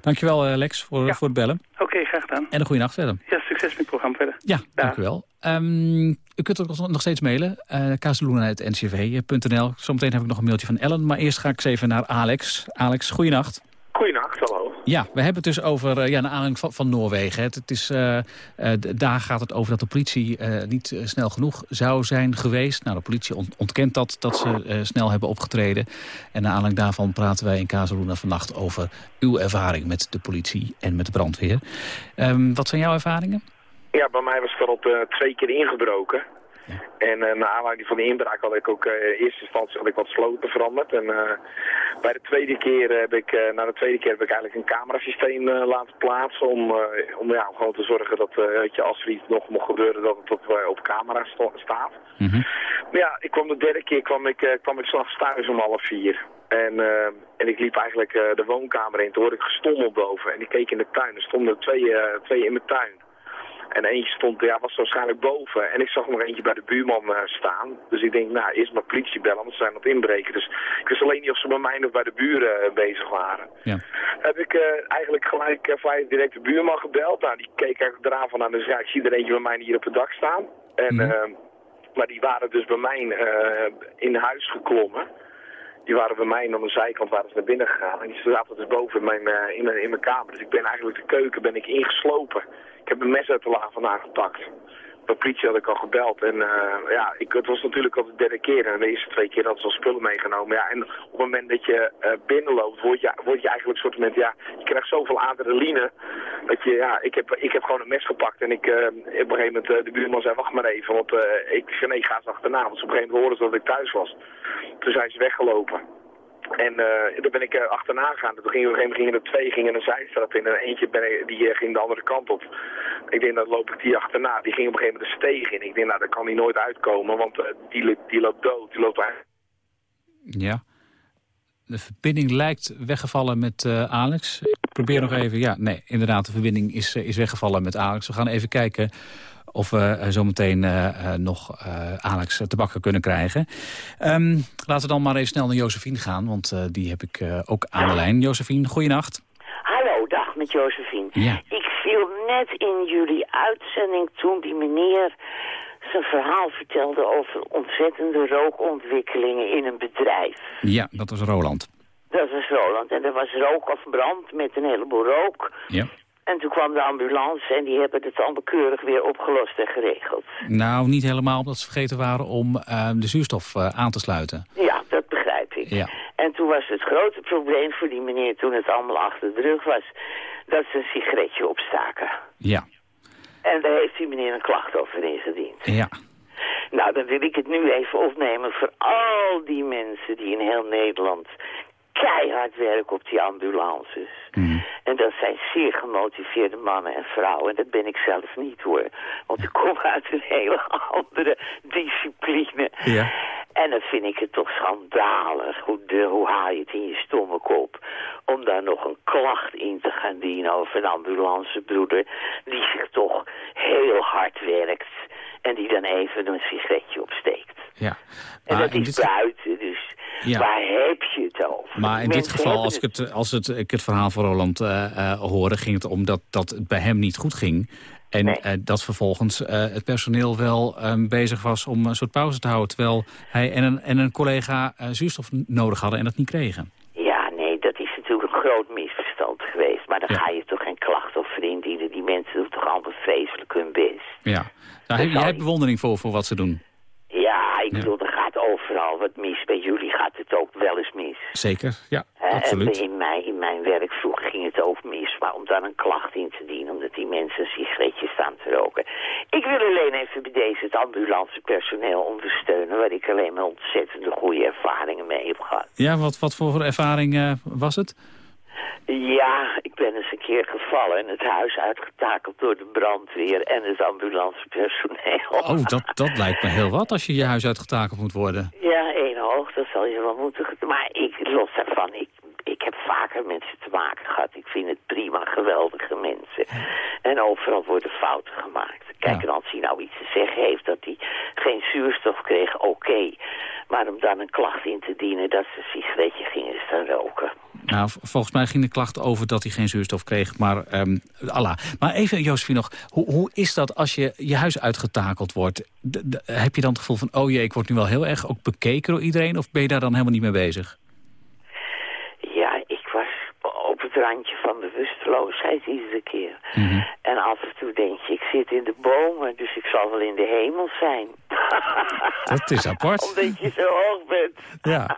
Speaker 3: Dankjewel Lex voor,
Speaker 8: ja.
Speaker 3: voor het bellen.
Speaker 8: Oké, okay, graag gedaan.
Speaker 3: En een goede nacht verder.
Speaker 8: Ja, succes met het programma verder.
Speaker 3: Ja, dank u wel. Um, u kunt ook nog steeds mailen. Uh, kazeloenen.ncv.nl. Zometeen heb ik nog een mailtje van Ellen. Maar eerst ga ik eens even naar Alex. Alex, goeienacht. Ja, we hebben het dus over, uh, ja, naar aanleiding van, Noorwegen. Het, is, uh, uh, daar gaat het over dat de politie niet snel genoeg zou zijn geweest. Nou, de politie ont ontkent dat, dat ze snel hebben opgetreden. En naar aanleiding daarvan praten wij in Kazeluna vannacht over uw ervaring met de politie en met de brandweer. Um, wat zijn jouw ervaringen?
Speaker 9: Ja, bij mij was het al twee keer ingebroken. En uh, naar aanleiding van de inbraak had ik ook uh, in eerste instantie had ik wat sloten veranderd. En uh, bij de tweede keer heb ik, na de tweede keer heb ik eigenlijk een camerasysteem laten plaatsen om, om ja, gewoon te zorgen dat je, als er iets nog mocht gebeuren dat het op, op camera st staat.
Speaker 3: Mm -hmm.
Speaker 9: Maar ja, ik kwam de derde keer kwam ik, kwam ik s'nachts thuis om half vier. En, en ik liep eigenlijk de woonkamer in, toen hoorde ik gestommel boven. En ik keek in de tuin, er stonden twee, twee in mijn tuin. En eentje stond, ja, was waarschijnlijk boven. En ik zag nog eentje bij de buurman uh, staan. Dus ik denk, nou, eerst maar politie bellen, want ze zijn aan het inbreken. Dus ik wist alleen niet of ze bij mij of bij de buren uh, bezig waren.
Speaker 3: Ja.
Speaker 9: Heb ik uh, eigenlijk gelijk vrij direct de buurman gebeld. Nou, die keek eigenlijk eraan van, nou, dus ja, ik zie er eentje bij mij hier op het dak staan. En, mm -hmm. maar die waren dus bij mij in huis geklommen. Die waren bij mij aan de zijkant waren ze naar binnen gegaan. En die zaten dus boven in mijn, in, mijn, in mijn kamer. Dus ik ben eigenlijk de keuken ben ik ingeslopen. Ik heb een mes uit de la vandaan gepakt. De politie had ik al gebeld. En uh, ja, ik, het was natuurlijk al de derde keer. En de eerste twee keer hadden ze al spullen meegenomen. Ja, en op het moment dat je uh, binnenloopt, word je, word je eigenlijk een soort moment, ja, je krijgt zoveel adrenaline. Dat je, ja, ik heb, ik heb gewoon een mes gepakt. En ik, uh, op een gegeven moment, de buurman zei, wacht maar even. Want ik nee, ga ze achterna. Want op een gegeven moment hoorden ze dat ik thuis was. Toen zijn ze weggelopen. En uh, daar ben ik uh, achterna gegaan. Toen gingen, moment gingen er twee gingen een zijstraat in. En eentje ben die uh, ging de andere kant op. Ik denk, dan loop ik die achterna. Die ging op een gegeven moment de steeg in. Ik denk, nou, daar kan hij nooit uitkomen. Want die, die loopt dood. Die loopt eigenlijk...
Speaker 3: Ja. De verbinding lijkt weggevallen met Alex. Ik probeer nog even... Ja, nee, inderdaad, de verbinding is, is weggevallen met Alex. We gaan even kijken of we uh, zometeen uh, uh, nog Alex te bakken kunnen krijgen. Um, laten we dan maar even snel naar Josephine gaan, want die heb ik ook aan de lijn. Josephine, goeienacht.
Speaker 10: Hallo, dag met Josephine.
Speaker 3: Ja.
Speaker 10: Ik viel net in jullie uitzending toen die meneer zijn verhaal vertelde over ontzettende rookontwikkelingen in een bedrijf.
Speaker 3: Ja, dat was Roland.
Speaker 10: Dat was Roland. En er was rook of brand met een heleboel rook.
Speaker 3: Ja.
Speaker 10: En toen kwam de ambulance en die hebben het allemaal keurig weer opgelost en geregeld.
Speaker 3: Nou, niet helemaal, omdat ze vergeten waren om uh, de zuurstof uh, aan te sluiten.
Speaker 10: Ja, dat begrijp ik.
Speaker 3: Ja.
Speaker 10: En toen was het grote probleem voor die meneer, toen het allemaal achter de rug was, dat ze een sigaretje opstaken.
Speaker 3: Ja.
Speaker 10: En daar heeft die meneer een klacht over ingediend.
Speaker 3: Ja.
Speaker 10: Nou, dan wil ik het nu even opnemen voor al die mensen die in heel Nederland keihard werken op die ambulances.
Speaker 3: Mm.
Speaker 10: En dat zijn zeer gemotiveerde mannen en vrouwen. En dat ben ik zelf niet hoor. Want ik kom uit een hele andere discipline.
Speaker 3: Ja.
Speaker 10: En dan vind ik het toch schandalig. Hoe, de, hoe haal je het in je stomme kop? Om daar nog een klacht in te gaan dienen over een ambulancebroeder... die zich toch heel hard werkt. En die dan even een sigaretje opsteekt.
Speaker 3: Ja.
Speaker 10: En
Speaker 3: Maar
Speaker 10: dat is
Speaker 3: dit-
Speaker 10: buiten, dus
Speaker 3: Ja.
Speaker 10: waar heb je het over?
Speaker 3: Maar in dit geval, als, ik het, als het, ik het verhaal van Roland eh eh, hoorde... ging het om dat, dat het bij hem niet goed ging. En
Speaker 10: Nee.
Speaker 3: eh, dat vervolgens het personeel wel eh, bezig was om een soort pauze te houden... terwijl hij en een, en een collega zuurstof nodig hadden en dat niet kregen.
Speaker 10: Ja, nee, dat is natuurlijk een groot misverstand geweest. Maar dan
Speaker 3: Ja.
Speaker 10: ga je toch geen klacht over indienen. Die mensen doen toch allemaal vreselijk hun best.
Speaker 3: Ja. Nou, heb, jij hebt bewondering voor, voor wat ze doen.
Speaker 10: Ja, ik
Speaker 3: Ja.
Speaker 10: bedoel, er gaat overal wat mis. Bij jullie gaat het ook wel eens mis.
Speaker 3: Zeker, ja, absoluut.
Speaker 10: In mijn, in mijn werk vroeger ging het ook mis, maar om dan een klacht in te dienen... omdat die mensen een sigaretje staan te roken. Ik wil alleen even bij deze het ambulancepersoneel ondersteunen... waar ik alleen maar ontzettende goede ervaringen mee heb gehad.
Speaker 3: Ja, wat, wat voor ervaring uh, was het?
Speaker 10: Ja, ik ben eens een keer gevallen en het huis uitgetakeld door de brandweer en het ambulancepersoneel.
Speaker 3: Oh, dat, dat lijkt me heel wat als je je huis uitgetakeld moet worden.
Speaker 10: Ja, één hoog, dat zal je wel moeten... Maar ik, los daarvan, ik, ik heb vaker mensen te maken gehad. Ik vind het prima, geweldige mensen. En overal worden fouten gemaakt. Kijk, en als hij nou iets te zeggen heeft dat hij geen zuurstof kreeg, oké. Maar om dan een klacht in te dienen dat ze een sigaretje gingen staan roken.
Speaker 3: Nou, volgens mij ging de klacht over dat hij geen zuurstof kreeg, maar um, Allah. Maar even, Josephine, nog, hoe, hoe is dat als je je huis uitgetakeld wordt? heb je dan het gevoel van, oh jee, ik word nu wel heel erg ook bekeken door iedereen? Of ben je daar dan helemaal niet mee bezig?
Speaker 10: Ja, ik was op het randje van bewusteloosheid iedere keer.
Speaker 3: Mhm.
Speaker 10: En af en toe denk je, ik zit in de bomen, dus ik zal wel in de hemel zijn.
Speaker 3: Dat is apart.
Speaker 10: Omdat je zo hoog bent.
Speaker 3: Ja.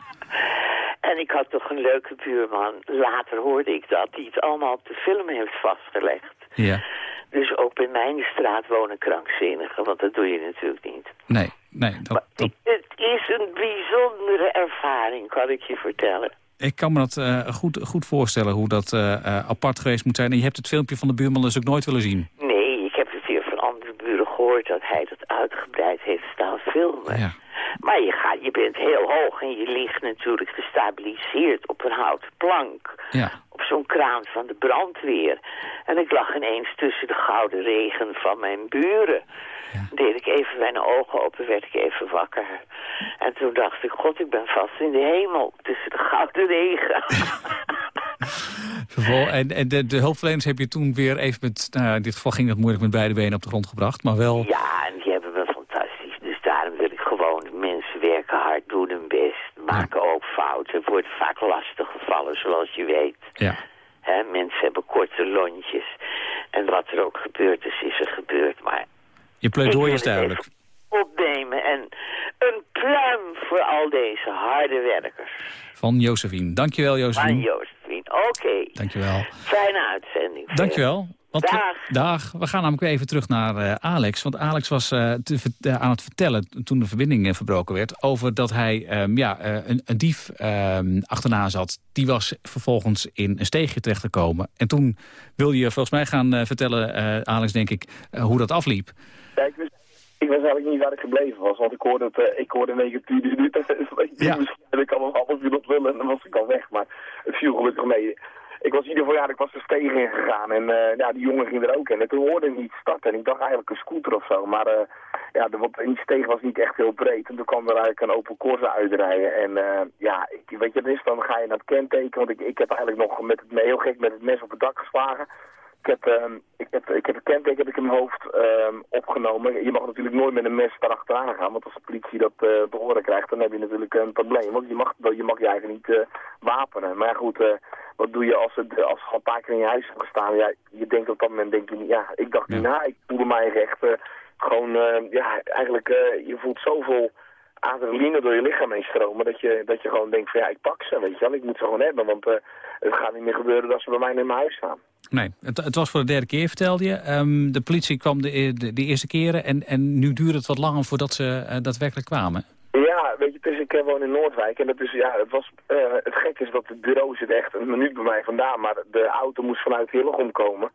Speaker 10: En ik had toch een leuke buurman. Later hoorde ik dat. Die het allemaal op de film heeft vastgelegd.
Speaker 3: Ja.
Speaker 10: Dus ook in mijn straat wonen krankzinnigen. Want dat doe je natuurlijk niet.
Speaker 3: Nee, nee. Dat, dat...
Speaker 10: Het is een bijzondere ervaring, kan ik je vertellen.
Speaker 3: Ik kan me dat uh, goed, goed voorstellen hoe dat uh, apart geweest moet zijn. En je hebt het filmpje van de buurman dus ook nooit willen zien.
Speaker 10: Nee, ik heb het weer van andere buren gehoord dat hij dat uitgebreid heeft staan filmen.
Speaker 3: Ja.
Speaker 10: Maar je, gaat, je bent heel hoog en je ligt natuurlijk gestabiliseerd op een houten plank.
Speaker 3: Ja.
Speaker 10: Op zo'n kraan van de brandweer. En ik lag ineens tussen de gouden regen van mijn buren.
Speaker 3: Ja.
Speaker 10: Deed ik even mijn ogen open, werd ik even wakker. En toen dacht ik, god, ik ben vast in de hemel tussen de gouden regen.
Speaker 3: en en de, de, hulpverleners heb je toen weer even met... Nou, in dit geval ging het moeilijk met beide benen op de grond gebracht, maar wel...
Speaker 10: Ja, en die hebben me fantastisch. Dus daarom wil ik gewoon... Mensen werken hard, doen hun best, maken ook fouten. worden vaak lastig gevallen, zoals je weet.
Speaker 3: Ja.
Speaker 10: He, mensen hebben korte lontjes. En wat er ook gebeurd is, is er gebeurd. Maar
Speaker 3: je pleidooi is duidelijk.
Speaker 10: Opnemen en een pluim voor al deze harde werkers.
Speaker 3: Van Josephine. Dankjewel, Josephine.
Speaker 10: Van Josephine, oké. Okay.
Speaker 3: Dankjewel.
Speaker 10: Fijne uitzending.
Speaker 3: Dankjewel. Want
Speaker 10: dag.
Speaker 3: We, dag. We gaan namelijk even terug naar uh, Alex. Want Alex was uh, te, uh, aan het vertellen, toen de verbinding verbroken werd... over dat hij um, ja, een, een, dief um, achterna zat. Die was vervolgens in een steegje terechtgekomen. En toen wil je volgens mij gaan vertellen, Alex, denk ik, hoe dat afliep.
Speaker 9: Ja, ik, wist, ik wist eigenlijk niet waar ik gebleven was. Want ik hoorde, het, ik hoorde in één keer tien minuten.
Speaker 3: Ja.
Speaker 9: Misschien half uur dat willen en dan was ik al weg. Maar het viel gelukkig mee ik was in ieder geval, ja, ik was de steeg ingegaan en uh, ja, die jongen ging er ook in. En toen hoorde ik niet starten en ik dacht eigenlijk een scooter of zo. Maar uh, ja, de, want die steeg was niet echt heel breed. En toen kwam er eigenlijk een open Corsa uitrijden. En ja, ik, weet je, dus dan ga je naar het kenteken. Want ik, ik heb eigenlijk nog met het, heel gek met het mes op het dak geslagen. Ik heb, uh, ik heb, ik heb een kenteken heb ik in mijn hoofd uh, opgenomen. Je mag natuurlijk nooit met een mes daarachteraan gaan. Want als de politie dat uh, te horen krijgt, dan heb je natuurlijk een probleem. Want je mag je, mag je eigenlijk niet wapenen. Maar goed, wat doe je als het als al een paar keer in je huis hebt gestaan? Ja, je denkt op dat moment, denk je, ja, ik dacht niet na. Ik voelde mij echt gewoon, ja, eigenlijk, je voelt zoveel adrenaline door je lichaam heen stromen, dat je, dat je gewoon denkt van ja, ik pak ze, weet je wel. Ik moet ze gewoon hebben, want het gaat niet meer gebeuren dat ze bij mij in mijn huis staan.
Speaker 3: Nee, het, het, was voor de derde keer, vertelde je. Um, de politie kwam de, de, de, eerste keren en, en nu duurde het wat langer voordat ze uh, daadwerkelijk kwamen.
Speaker 9: Dus ik uh, woon in Noordwijk en dat is, ja, het, was, uh, het gekke is dat het bureau zit echt een minuut bij mij vandaan, maar de auto moest vanuit Hillegom komen.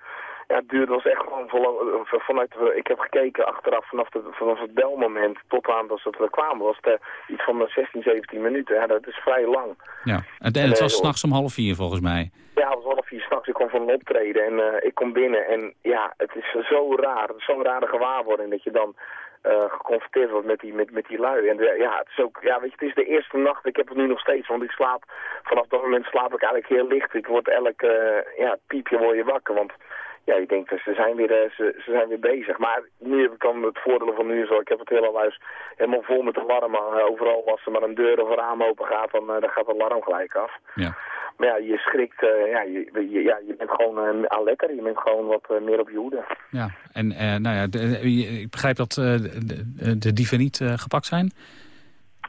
Speaker 9: Ja, het duurde was echt gewoon vol, vanuit, ik heb gekeken achteraf vanaf, de, vanaf het belmoment tot aan dat ze er kwamen, was het iets van 16, 17 minuten. Ja, dat is vrij lang.
Speaker 3: Ja, en, en het was s'nachts om half vier volgens mij.
Speaker 9: Ja, het was half vier s'nachts. Ik kwam van een optreden en uh, ik kom binnen. En ja, het is zo raar. Is zo'n rare gewaarwording dat je dan uh, geconfronteerd wordt met die, met, met die lui. En ja, het is ook, ja, weet je, het is de eerste nacht. Ik heb het nu nog steeds, want ik slaap, vanaf dat moment slaap ik eigenlijk heel licht. Ik word elk, uh, ja, piepje word je wakker, want ja, ik denk, ze zijn weer, ze, ze zijn weer bezig. Maar nu heb ik dan het voordeel van nu zo. Ik heb het hele huis helemaal vol met alarmen. overal als er maar een deur of een raam open gaat, dan, dan gaat het alarm gelijk af.
Speaker 3: Ja.
Speaker 9: Maar ja, je schrikt, uh, ja, je, ja, je bent gewoon uh, lekker. Je bent gewoon wat uh, meer op je hoede.
Speaker 3: Ja, en nou ja, de, ik begrijp dat de, de, dieven niet gepakt zijn?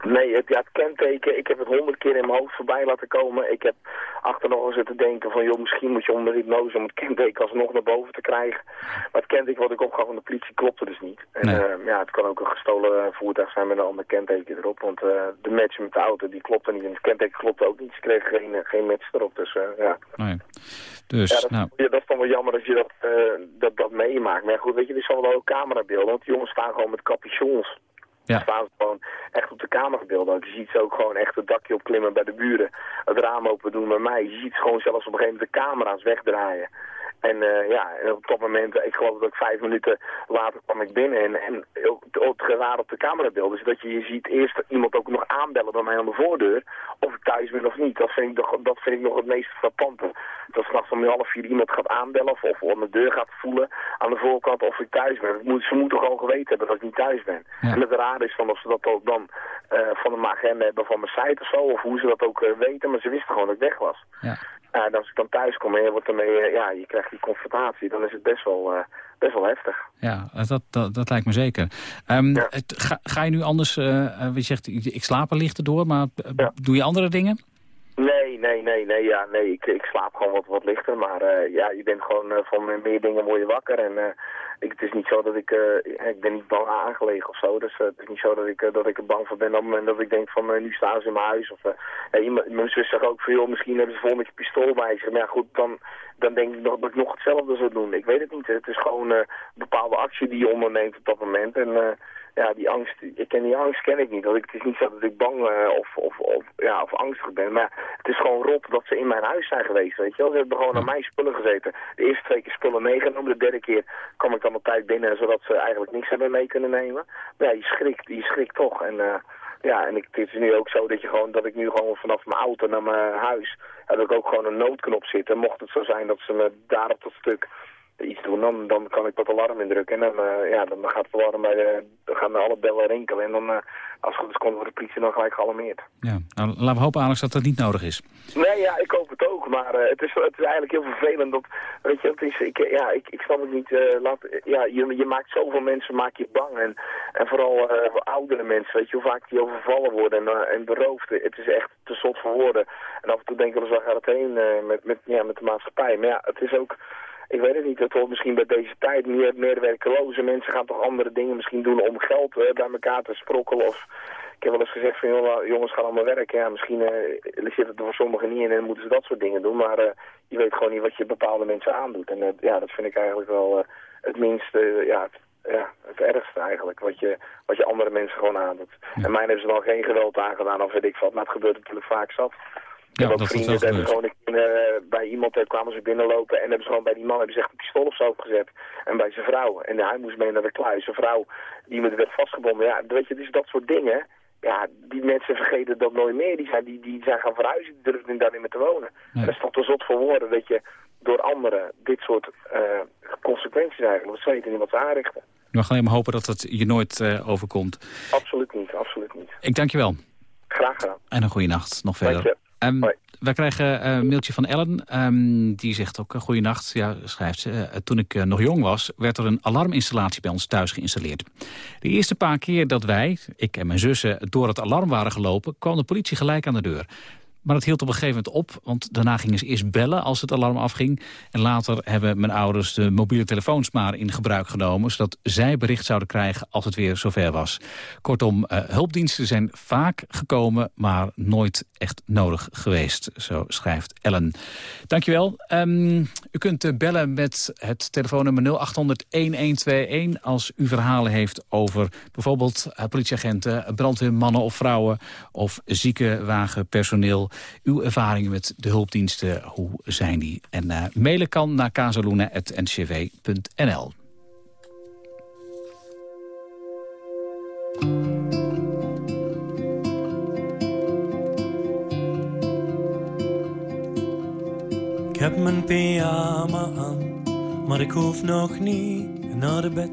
Speaker 9: Nee, het, ja, het kenteken, ik heb het honderd keer in mijn hoofd voorbij laten komen. Ik heb achter nog eens zitten denken van, joh, misschien moet je onder hypnose om het kenteken alsnog naar boven te krijgen. Maar het kenteken wat ik opgaf van de politie klopte dus niet. En nee. ja, het kan ook een gestolen voertuig zijn met een ander kenteken erop. Want de match met de auto, die klopte niet. En het kenteken klopte ook niet. Ze kregen geen, geen match erop, dus ja.
Speaker 3: Nee. Dus,
Speaker 9: ja, dat,
Speaker 3: nou...
Speaker 9: ja, dat is dan wel jammer dat je dat, dat, dat meemaakt. Maar goed, weet je, er zijn wel ook camerabeelden. Want die jongens staan gewoon met capuchons. Ja. ze gewoon echt op de camerabeelden. Je ziet ze ook gewoon echt het dakje opklimmen bij de buren. Het raam open doen bij mij. Je ziet gewoon zelfs op een gegeven moment de camera's wegdraaien. En uh, ja, en op dat moment, ik geloof dat ik vijf minuten later kwam ik binnen. En, en het gewaar op de camerabeelden dat je, je ziet eerst iemand ook nog aanbellen bij mij aan de voordeur. Of ik thuis ben of niet. Dat vind ik, nog, dat vind ik nog het meest frappante. Dat s'nachts om half vier iemand gaat aanbellen of, of aan de deur gaat voelen aan de voorkant of ik thuis ben. Moet, ze moeten gewoon geweten hebben dat ik niet thuis ben. Ja. En het raar is van of ze dat ook dan uh, van de agenda hebben van mijn site of zo. Of hoe ze dat ook uh, weten. Maar ze wisten gewoon dat ik weg was.
Speaker 3: Ja.
Speaker 9: Ja, en als ik dan thuis kom en je, wordt ermee, ja, je krijgt die confrontatie, dan is het best wel, uh, best wel heftig.
Speaker 3: Ja, dat, dat, dat lijkt me zeker. Um, ja. het, ga, ga, je nu anders, uh, je zegt, ik slaap er lichter door, maar ja. doe je andere dingen?
Speaker 9: Nee, nee, ja, nee, ik, ik slaap gewoon wat, wat lichter, maar uh, ja, je bent gewoon van meer dingen word je wakker en ik, het is niet zo dat ik, ik ben niet bang aangelegen of zo. Dus het is niet zo dat ik, dat ik er bang voor ben op het moment dat ik denk van nu staan ze in mijn huis. Of, ja, mijn zus zegt ook van joh, misschien hebben ze vol met je pistool bij zich. Maar ja goed, dan, dan denk ik nog dat ik nog hetzelfde zou doen. Ik weet het niet. Het is gewoon een bepaalde actie die je onderneemt op dat moment. En ja, die angst, ik ken die angst ken ik niet. Dat ik, het is niet zo dat ik bang uh, of, of, of, ja, of angstig ben. Maar het is gewoon rot dat ze in mijn huis zijn geweest, weet je wel. Ze hebben gewoon aan mijn spullen gezeten. De eerste twee keer spullen meegenomen. De derde keer kwam ik dan op tijd binnen, zodat ze eigenlijk niks hebben mee kunnen nemen. Maar ja, je schrikt, je schrikt toch. En uh, ja, en ik, het is nu ook zo dat, je gewoon, dat ik nu gewoon vanaf mijn auto naar mijn huis... heb ik ook gewoon een noodknop zitten. Mocht het zo zijn dat ze me daar op dat stuk iets doen, dan, dan kan ik dat alarm indrukken. En dan, uh, ja, dan gaat het alarm bij de, dan gaan alle bellen rinkelen. En dan, uh, als het goed is, komt de politie dan gelijk gealarmeerd.
Speaker 3: Ja, nou, laten we hopen, Alex, dat dat niet nodig is.
Speaker 9: Nee, ja, ik hoop het ook. Maar uh, het, is, het is eigenlijk heel vervelend. Dat, weet je, het is, ik, ja, ik, ik snap het niet. laat, ja, je, je maakt zoveel mensen maak je bang. En, en vooral oudere mensen, weet je, hoe vaak die overvallen worden en, en beroofd. Het is echt te zot voor woorden. En af en toe denk ik wel eens, waar gaat het heen met, met, ja, met de maatschappij. Maar ja, het is ook ik weet het niet, het hoort misschien bij deze tijd meer, meer werkeloze mensen gaan toch andere dingen misschien doen om geld hè, bij elkaar te sprokkelen. Of ik heb wel eens gezegd van jongens gaan allemaal werken. Ja, misschien uh, zit het er voor sommigen niet in en moeten ze dat soort dingen doen. Maar uh, je weet gewoon niet wat je bepaalde mensen aandoet. En uh, ja, dat vind ik eigenlijk wel het minste, ja, het, ja, het ergste eigenlijk. Wat je, wat je andere mensen gewoon aandoet. En mij hebben ze dan geen geweld aangedaan of weet ik wat. Maar het gebeurt natuurlijk vaak zat. Ik heb ook vrienden die hebben gewoon uh, bij iemand uh, kwamen ze binnenlopen en hebben ze gewoon bij die man hebben ze echt een pistool of zo gezet. En bij zijn vrouw. En hij moest mee naar de kluis. Zijn vrouw die met werd vastgebonden. Ja, weet je, dus dat soort dingen. Ja, die mensen vergeten dat nooit meer. Die zijn, die, die zijn gaan verhuizen, die durven daar niet meer te wonen. Ja. En dat is toch te zot voor woorden dat je door anderen dit soort uh, consequenties eigenlijk, dat weten niet wat ze aanrichten.
Speaker 3: We gaan alleen maar hopen dat het je nooit uh, overkomt.
Speaker 9: Absoluut niet, absoluut niet.
Speaker 3: Ik dank je wel.
Speaker 9: Graag gedaan.
Speaker 3: En een goede nacht nog verder. Um, wij krijgen een mailtje van Ellen. Um, die zegt ook, uh, goeienacht, ja, schrijft ze. Uh, toen ik nog jong was, werd er een alarminstallatie bij ons thuis geïnstalleerd. De eerste paar keer dat wij, ik en mijn zussen, door het alarm waren gelopen... kwam de politie gelijk aan de deur. Maar dat hield op een gegeven moment op, want daarna gingen ze eerst bellen als het alarm afging. En later hebben mijn ouders de mobiele telefoons maar in gebruik genomen... zodat zij bericht zouden krijgen als het weer zover was. Kortom, uh, hulpdiensten zijn vaak gekomen, maar nooit echt nodig geweest. Zo schrijft Ellen. Dankjewel. Um, u kunt uh, bellen met het telefoonnummer 0800-1121... als u verhalen heeft over bijvoorbeeld uh, politieagenten, brandweermannen of vrouwen... of ziekenwagenpersoneel uw ervaringen met de hulpdiensten, hoe zijn die? En uh, mailen kan naar casaluna.ncv.nl.
Speaker 11: Ik heb mijn pyjama aan, maar ik hoef nog niet naar bed.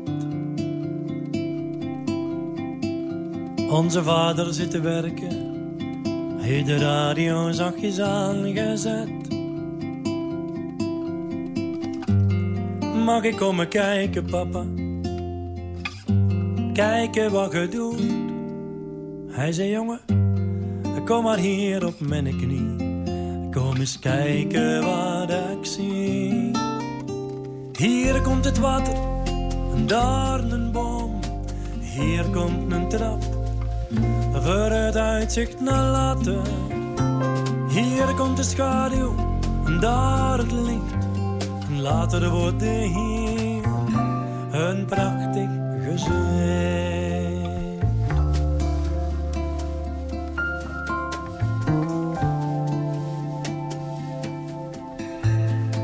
Speaker 11: Onze vader zit te werken heeft de radio zachtjes aangezet. Mag ik komen kijken, papa? Kijken wat je doet. Hij zei, jongen, kom maar hier op mijn knie. Kom eens kijken wat ik zie. Hier komt het water, en daar een boom. Hier komt een trap, voor het uitzicht naar later. Hier komt de schaduw, en daar het licht. En later wordt hier een prachtig gezicht.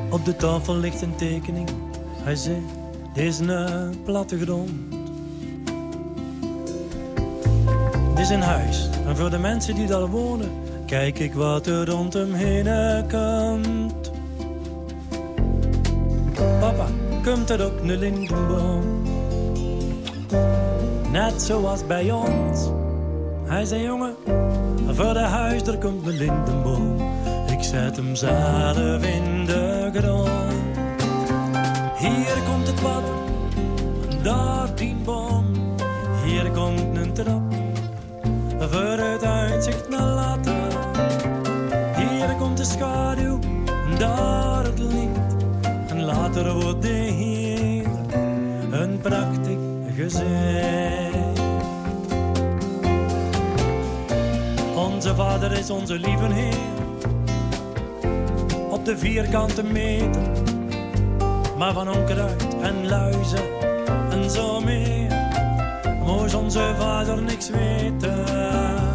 Speaker 11: Op de tafel ligt een tekening. Hij zei, deze is een plattegrond. Een huis. En voor de mensen die daar wonen, kijk ik wat er rond hem heen komt. Papa, komt er ook een lindenboom? Net zoals bij ons. Hij zei, jongen, voor de huis, er komt een lindenboom. Ik zet hem zelf in de grond. Hier komt het en daar die boom. Hier komt voor uitzicht naar later. Hier komt de schaduw, daar het licht. En later wordt de hier een prachtig gezicht. Onze vader is onze lieve Heer op de vierkante meter. Maar van onkruid en luizen en zo meer, moest onze vader niks weten.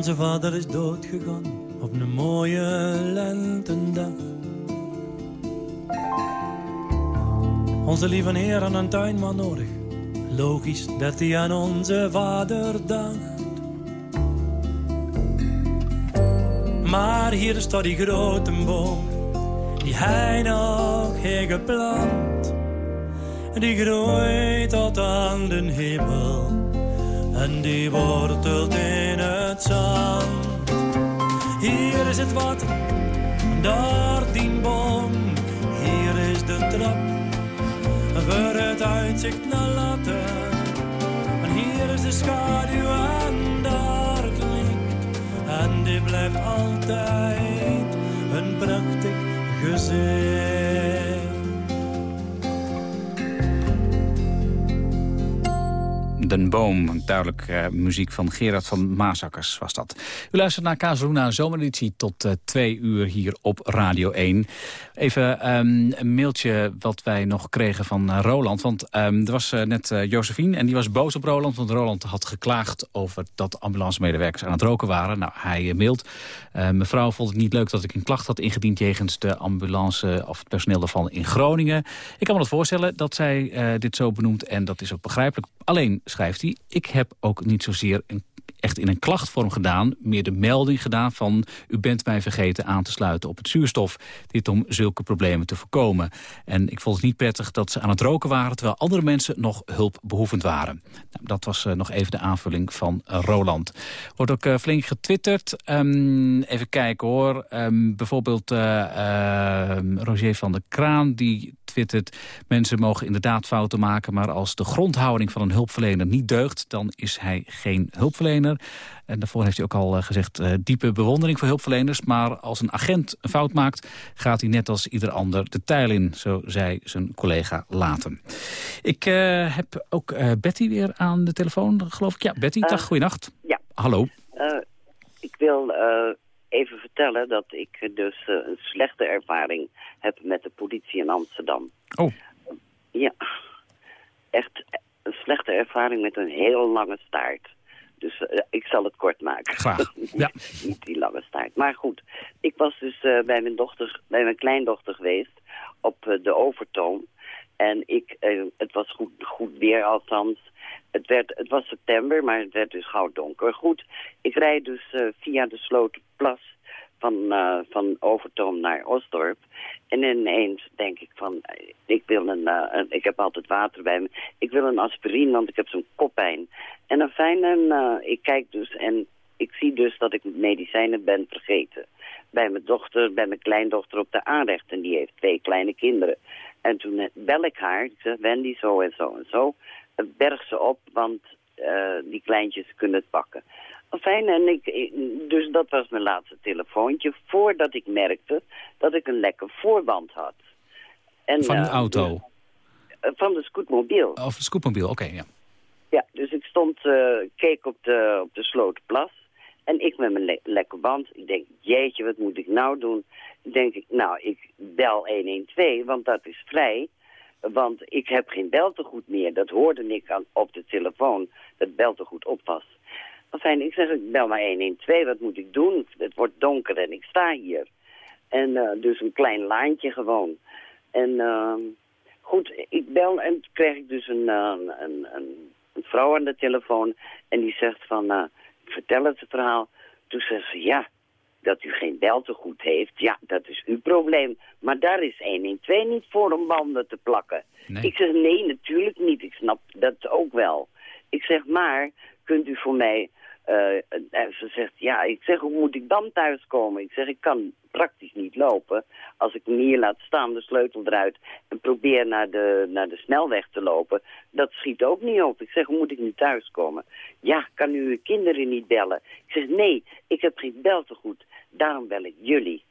Speaker 11: Onze vader is doodgegaan op een mooie lentendag. Onze lieve Heer aan een tuinman nodig. Logisch dat hij aan onze vader dacht. Maar hier staat die grote boom, die hij nog heeft geplant. Die groeit tot aan de hemel en die wortelt in Hier is het water, daar die boom, hier is de trap, voor het uitzicht naar later. En hier is de schaduw en daar licht, en die blijft altijd een prachtig gezicht.
Speaker 3: Den Boom. Duidelijk uh, muziek van Gerard van Maasakkers was dat. U luistert naar Casaluna Zomereditie tot uh, twee uur hier op Radio 1. Even um, een mailtje wat wij nog kregen van uh, Roland. Want um, er was net Josephine en die was boos op Roland. Want Roland had geklaagd over dat ambulancemedewerkers aan het roken waren. Nou, hij mailt. mevrouw vond het niet leuk dat ik een klacht had ingediend... jegens de ambulance of het personeel daarvan in Groningen. Ik kan me dat voorstellen dat zij dit zo benoemt. En dat is ook begrijpelijk. Alleen schrijft hij, ik heb ook niet zozeer een echt in een klachtvorm gedaan, meer de melding gedaan van... u bent mij vergeten aan te sluiten op het zuurstof. Dit om zulke problemen te voorkomen. En ik vond het niet prettig dat ze aan het roken waren... terwijl andere mensen nog hulpbehoevend waren. Nou, dat was uh, nog even de aanvulling van uh, Roland. Wordt ook uh, flink getwitterd. Um, even kijken hoor. Um, bijvoorbeeld ehm, Roger van der Kraan, die twittert... mensen mogen inderdaad fouten maken... maar als de grondhouding van een hulpverlener niet deugt... dan is hij geen hulpverlener. En daarvoor heeft hij ook al gezegd uh, diepe bewondering voor hulpverleners. Maar als een agent een fout maakt, gaat hij net als ieder ander de tijl in. Zo zei zijn collega later. Ik uh, heb ook uh, Betty weer aan de telefoon, geloof ik. Ja, Betty, dag, goeienacht.
Speaker 12: Ja.
Speaker 3: Hallo.
Speaker 12: ik wil even vertellen dat ik dus een slechte ervaring heb met de politie in Amsterdam.
Speaker 3: Oh.
Speaker 12: Ja, echt een slechte ervaring met een heel lange staart. Dus uh, ik zal het kort maken.
Speaker 3: Graag, ja.
Speaker 12: Niet die lange staart. Maar goed, ik was dus uh, bij mijn dochter, bij mijn kleindochter geweest op uh, de Overtoom. En ik, het was goed, goed weer althans. Het, werd, het was september, maar het werd dus gauw donker. Goed, ik rijd dus via de Slotenplas van, uh, van Overtoom naar Osdorp. En ineens denk ik van, ik wil een, uh, ik heb altijd water bij me. Ik wil een aspirine, want ik heb zo'n koppijn. En dan fijn, en, uh, ik kijk dus en ik zie dus dat ik medicijnen ben vergeten. Bij mijn dochter, bij mijn kleindochter op de aanrecht. En die heeft twee kleine kinderen. En toen bel ik haar, ik zeg, Wendy, zo en zo en zo. Berg ze op, want die kleintjes kunnen het pakken. Fijn, en ik, dus dat was mijn laatste telefoontje, voordat ik merkte dat ik een lekker voorband had.
Speaker 3: En, van de uh, auto?
Speaker 12: Van de scootmobiel.
Speaker 3: Of de scootmobiel, oké, okay, ja.
Speaker 12: Ja, dus ik stond, uh, keek op de, op de Slotenplas en ik met mijn le lekker band. Ik denk, jeetje, wat moet ik nou doen? Ik denk, nou, ik bel 112, want dat is vrij. Want ik heb geen beltegoed meer. Dat hoorde ik aan, op de telefoon, dat beltegoed op was. Enfin, ik zeg, ik bel maar 112, wat moet ik doen? Het wordt donker en ik sta hier. En uh, dus een klein laantje gewoon. En uh, goed, ik bel en toen kreeg ik dus een, uh, een, een, een, vrouw aan de telefoon. En die zegt van, uh, vertel het verhaal. Toen zegt ze, ja, dat u geen beltegoed heeft, ja, dat is uw probleem. Maar daar is 112 niet voor om banden te plakken. Nee. Ik zeg, nee, natuurlijk niet. Ik snap dat ook wel. Ik zeg, maar kunt u voor mij uh, ze zegt, ja, ik zeg, hoe moet ik dan thuiskomen? Ik zeg, ik kan praktisch niet lopen. Als ik hem hier laat staan, de sleutel eruit... en probeer naar de, naar de snelweg te lopen, dat schiet ook niet op. Ik zeg, hoe moet ik nu thuiskomen? Ja, kan u uw kinderen niet bellen? Ik zeg, nee, ik heb geen beltegoed. Daarom bel ik jullie.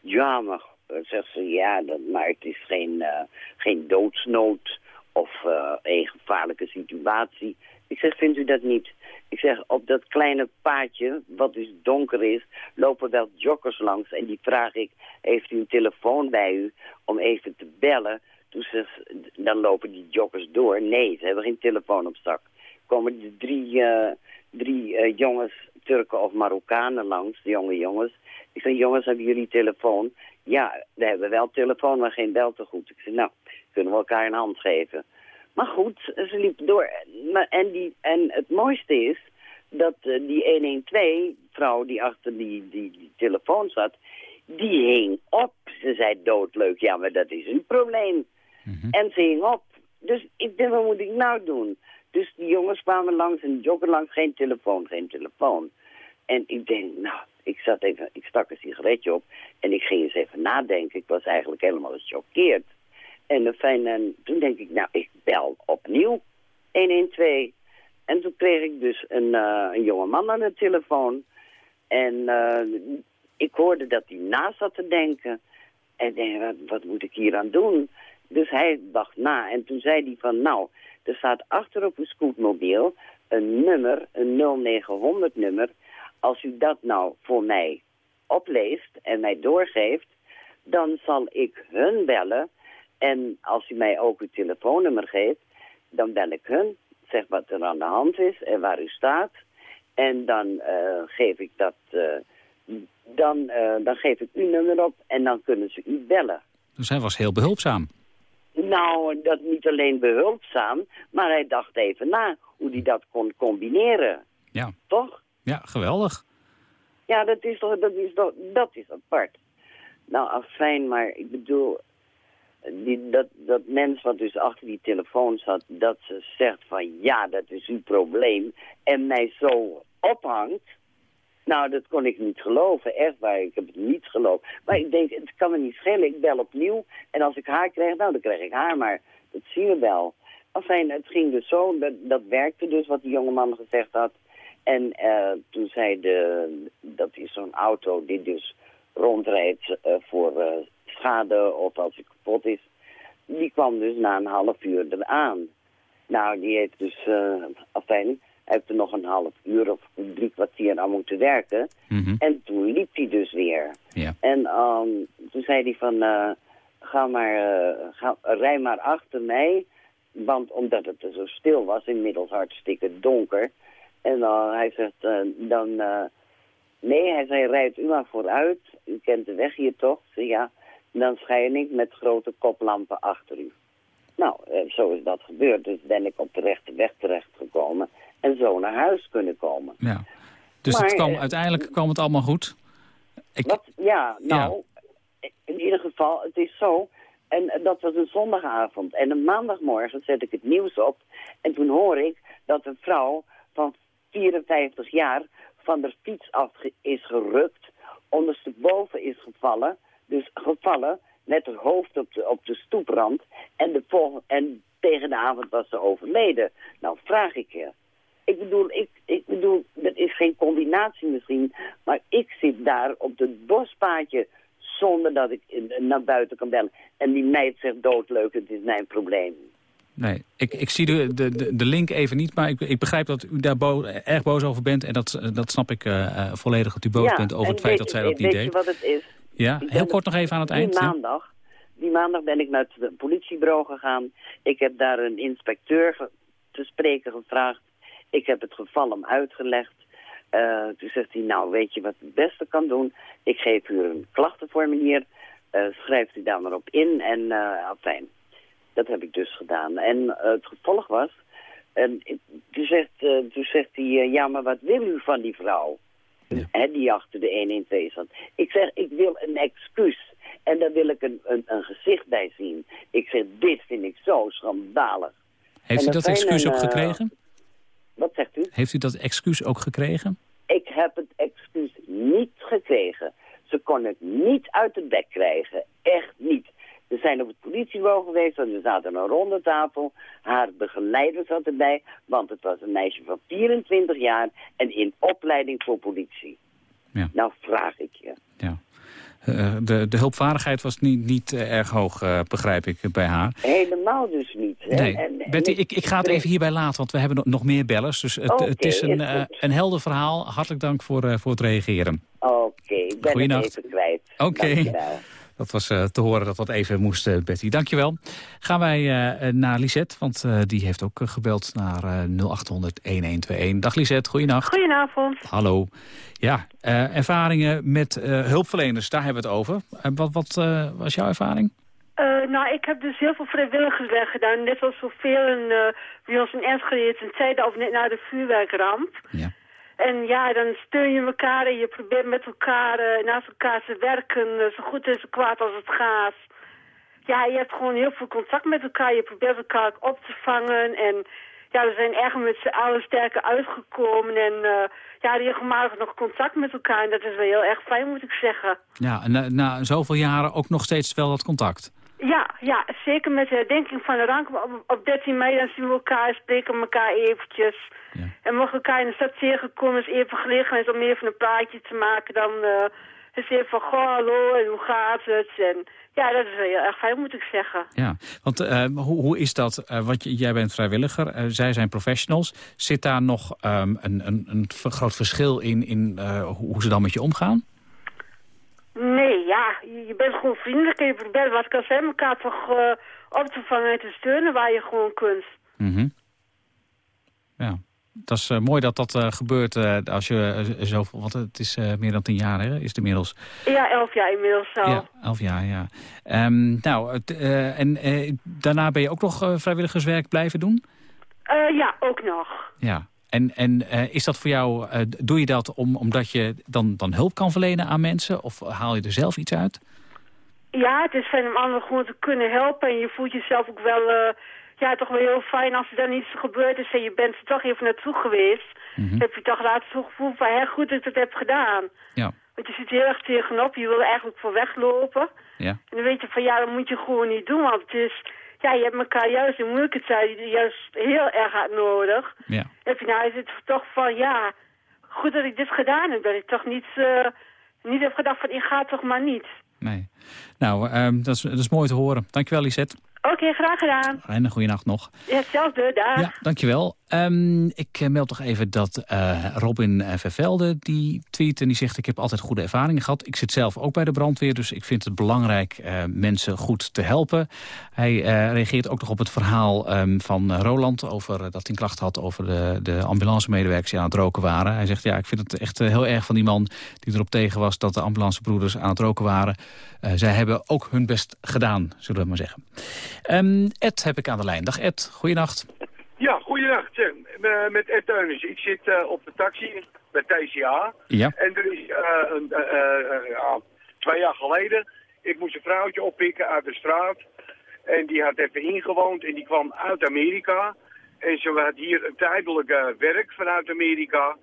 Speaker 12: Ja, maar, zegt ze, ja, dat, maar het is geen, uh, geen doodsnood of uh, een gevaarlijke situatie. Ik zeg, vindt u dat niet? Ik zeg, op dat kleine paadje, wat dus donker is, lopen wel joggers langs. En die vraag ik, heeft u een telefoon bij u om even te bellen? Toen zegt, dan lopen die joggers door. Nee, ze hebben geen telefoon op zak. Komen de drie, uh, drie uh, jongens, Turken of Marokkanen langs, de jonge jongens. Ik zeg, jongens, hebben jullie telefoon? Ja, we hebben wel telefoon, maar geen beltegoed. Ik zeg, nou, kunnen we elkaar een hand geven? Maar goed, ze liepen door. En, die, en het mooiste is dat uh, die 112-vrouw die achter die, die, die telefoon zat, die hing op. Ze zei doodleuk, ja, maar dat is uw probleem. Mm -hmm. En ze hing op. Dus ik denk, wat moet ik nou doen? Dus die jongens kwamen langs en joggen langs, geen telefoon, geen telefoon. En ik denk, nou, ik, zat even, ik stak een sigaretje op en ik ging eens even nadenken. Ik was eigenlijk helemaal gechoqueerd. En, fijn, en toen denk ik, nou, ik bel opnieuw 112. En toen kreeg ik dus een, uh, een jonge man aan de telefoon. En uh, ik hoorde dat hij na zat te denken. En denk, wat, moet ik hier aan doen? Dus hij dacht na. En toen zei hij van, nou, er staat achter op een scootmobiel een nummer, een 0900 nummer. Als u dat nou voor mij opleest en mij doorgeeft, dan zal ik hun bellen en als u mij ook uw telefoonnummer geeft, dan bel ik hun, zeg wat er aan de hand is en waar u staat. En dan uh, geef ik dat, uh, dan, uh, dan geef ik uw nummer op en dan kunnen ze u bellen.
Speaker 3: Dus hij was heel behulpzaam.
Speaker 12: Nou, dat niet alleen behulpzaam, maar hij dacht even na hoe hij dat kon combineren.
Speaker 3: Ja.
Speaker 12: Toch?
Speaker 3: Ja, geweldig.
Speaker 12: Ja, dat is toch, dat is toch, dat is apart. Nou, fijn, maar ik bedoel, dat, dat mens wat dus achter die telefoon zat, dat ze zegt van ja, dat is uw probleem en mij zo ophangt. Nou, dat kon ik niet geloven, echt waar, ik heb het niet geloofd. Maar ik denk, het kan me niet schelen, ik bel opnieuw en als ik haar krijg, nou dan krijg ik haar, maar dat zien we wel. Enfin, het ging dus zo, dat, dat werkte dus wat die jongeman gezegd had. En uh, toen zei de, dat is zo'n auto die dus rondrijdt uh, voor uh, schade of als hij kapot is. Die kwam dus na een half uur eraan. Nou, die heeft dus, uh, afijn, heeft er nog een half uur of drie kwartier aan moeten werken.
Speaker 3: Mm -hmm.
Speaker 12: En toen liep hij dus weer.
Speaker 3: Ja.
Speaker 12: En um, toen zei hij van, uh, ga maar, uh, ga, rij maar achter mij. Want omdat het er zo stil was, inmiddels hartstikke donker. En uh, hij zegt, dan, nee, hij zei, rijd u maar vooruit. U kent de weg hier toch? Zei, ja dan schijn ik met grote koplampen achter u. Nou, eh, zo is dat gebeurd. Dus ben ik op de rechte weg terechtgekomen en zo naar huis kunnen komen.
Speaker 3: Ja. Dus
Speaker 12: Maar,
Speaker 3: het kwam,
Speaker 12: eh,
Speaker 3: uiteindelijk kwam het allemaal goed? Ik,
Speaker 12: Wat? Ja, nou, in ieder geval, het is zo. En eh, dat was een zondagavond. En een maandagmorgen zet ik het nieuws op. En toen hoor ik dat een vrouw van 54 jaar van de fiets af is gerukt. Ondersteboven is gevallen. Dus gevallen met haar hoofd op de, op de stoeprand. En, de volgende, en tegen de avond was ze overleden. Nou, vraag ik je. Ik bedoel, ik, ik bedoel, dat is geen combinatie misschien, maar ik zit daar op het bospaadje zonder dat ik in- naar buiten kan bellen. En die meid zegt doodleuk, het is mijn probleem.
Speaker 3: nee, ik, ik zie de, de, de- link even niet, maar ik, ik begrijp dat u daar bo- erg boos over bent. En dat, dat snap ik eh, eh, volledig, dat u boos
Speaker 12: Ja,
Speaker 3: bent over het feit
Speaker 12: weet
Speaker 3: dat zij dat niet
Speaker 12: weet
Speaker 3: deed.
Speaker 12: je wat het is?
Speaker 3: Ja, heel kort nog even aan het eind.
Speaker 12: maandag, die maandag ben ik naar het politiebureau gegaan. Ik heb daar een inspecteur te spreken gevraagd. Ik heb het geval hem uitgelegd. Eh, toen zegt hij, nou weet je wat het beste kan doen? Ik geef u een klachtenformulier. Eh, schrijft u daar maar op in en eh fijn. Dat heb ik dus gedaan. En het gevolg was... En toen, zegt, toen zegt hij, ja, maar wat wil u van die vrouw? Hè, die achter de 112 zat. Ik zeg, ik wil een excuus. En daar wil ik een, een, een gezicht bij zien. Ik zeg, dit vind ik zo schandalig.
Speaker 3: Heeft u
Speaker 12: dat
Speaker 3: excuus
Speaker 12: een,
Speaker 3: ook
Speaker 12: eh,
Speaker 3: gekregen?
Speaker 12: Wat zegt u?
Speaker 3: Heeft u dat excuus ook gekregen?
Speaker 12: Ik heb het excuus niet gekregen. Ze kon het niet uit de bek krijgen. Echt niet. We zijn op het politiebureau geweest en we zaten aan een ronde tafel. Haar begeleider zat erbij, want het was een meisje van 24 jaar en in opleiding voor politie.
Speaker 3: Ja.
Speaker 12: Nou vraag ik je.
Speaker 3: Eh, de, de hulpvaardigheid was niet, niet eh, erg hoog, eh, begrijp ik, bij haar.
Speaker 12: Helemaal dus niet. hè.
Speaker 3: Nee,
Speaker 12: En- en
Speaker 3: Betty, ik, ik ga het even hierbij laten, want we hebben nog- meer bellers. Dus het, het is een,
Speaker 12: is
Speaker 3: eh, een helder verhaal. Hartelijk dank voor, eh, voor het reageren.
Speaker 12: Oké, ik ben
Speaker 3: Goeienacht.
Speaker 12: het even kwijt.
Speaker 3: Oké. Dat was eh, te horen dat dat even moest, eh, Betty. Dankjewel. Gaan wij eh, naar Lisette, want die heeft ook gebeld naar eh 0800-1121. Dag Lisette, goeienacht.
Speaker 13: Goedenavond.
Speaker 3: Hallo. Ja, ervaringen met hulpverleners, daar hebben we het over. Wat wat was jouw ervaring?
Speaker 13: Nou, ik heb dus heel veel vrijwilligerswerk gedaan. Net als zoveel in, eh, bij ons in Enschede in tijden of net na de vuurwerkramp.
Speaker 3: Ja.
Speaker 13: En ja, dan steun je elkaar en je probeert met elkaar eh, naast elkaar te werken, eh, zo goed en zo kwaad als het gaat. Ja, je hebt gewoon heel veel contact met elkaar. Je probeert elkaar op te vangen en ja, we zijn echt met z'n allen sterker uitgekomen en eh, ja, regelmatig nog contact met elkaar. En dat is wel heel erg fijn, moet ik zeggen.
Speaker 3: Ja, en na zoveel jaren ook nog steeds wel dat contact.
Speaker 13: Ja, ja, zeker met de herdenking van de rank. Op, op 13 mei dan zien we elkaar, spreken elkaar eventjes. En mogen elkaar in de stad tegenkomen, is even gelegenheid om even een praatje te maken. Dan eh is even van, goh, hallo, en hoe gaat het? En ja, dat is wel heel erg fijn, moet ik zeggen.
Speaker 3: Ja, want eh, hoe, hoe is dat? Eh, want jij bent vrijwilliger, eh, zij zijn professionals. Zit daar nog ehm, een, een, een groot verschil in, in hoe ze dan met je omgaan?
Speaker 13: Nee, ja, je, bent gewoon vriendelijk en je probeert wat kan zijn, elkaar toch eh, op te vangen en te steunen waar je gewoon kunt.
Speaker 3: Mhm. Ja, dat is eh, mooi dat dat eh, gebeurt als je zoveel... Want het is meer dan tien jaar, hè? Is het inmiddels?
Speaker 13: Ja, elf jaar inmiddels al.
Speaker 3: Ja, elf jaar, ja. Ehm, nou, en daarna ben je ook nog vrijwilligerswerk blijven doen?
Speaker 13: Ja, ook nog.
Speaker 3: Ja. En, en eh, is dat voor jou, eh, doe je dat om, omdat je dan, dan hulp kan verlenen aan mensen? Of haal je er zelf iets uit?
Speaker 13: Ja, het is fijn om anderen gewoon te kunnen helpen. En je voelt jezelf ook wel, eh, ja, toch wel heel fijn als er dan iets gebeurd is en je bent er toch even naartoe geweest. Heb je toch later zo'n gevoel van, hè, goed dat ik het heb gedaan.
Speaker 3: Ja.
Speaker 13: Want je zit heel erg tegenop, je wil er eigenlijk voor weglopen.
Speaker 3: Ja.
Speaker 13: En dan weet je van, ja, dat moet je gewoon niet doen, want het is... Ja, je hebt elkaar juist in moeilijke tijden juist heel erg hard nodig.
Speaker 3: Ja.
Speaker 13: Je nou, is het toch van, ja, goed dat ik dit gedaan heb. Dat ik toch niet, eh, niet heb gedacht van, ik ga toch maar niet.
Speaker 3: Nee. Nou, ehm, dat, is, dat is mooi te horen. Dankjewel, Lisette.
Speaker 13: Oké, graag gedaan.
Speaker 3: En een goede nacht nog.
Speaker 13: Ja, hetzelfde, dag.
Speaker 3: Ja, dankjewel. Ehm, ik meld toch even dat Robin Vervelde die tweet en die zegt... ik heb altijd goede ervaringen gehad. Ik zit zelf ook bij de brandweer, dus ik vind het belangrijk mensen goed te helpen. Hij reageert ook nog op het verhaal ehm, van Roland... Over, dat hij klacht had over de, de ambulancemedewerkers die aan het roken waren. Hij zegt, ja, ik vind het echt heel erg van die man die erop tegen was... dat de ambulancebroeders aan het roken waren. zij hebben ook hun best gedaan, zullen we maar zeggen. Um, Ed heb ik aan de lijn. Dag Ed, goeienacht.
Speaker 14: Ja, goeienacht. Zeg, met Ed Teunis. Ik zit uh, op de taxi bij TCA.
Speaker 3: Ja.
Speaker 14: En er is uh, een, uh, twee jaar geleden... Ik moest een vrouwtje oppikken uit de straat. En die had even ingewoond en die kwam uit Amerika. En ze had hier een tijdelijk werk vanuit Amerika.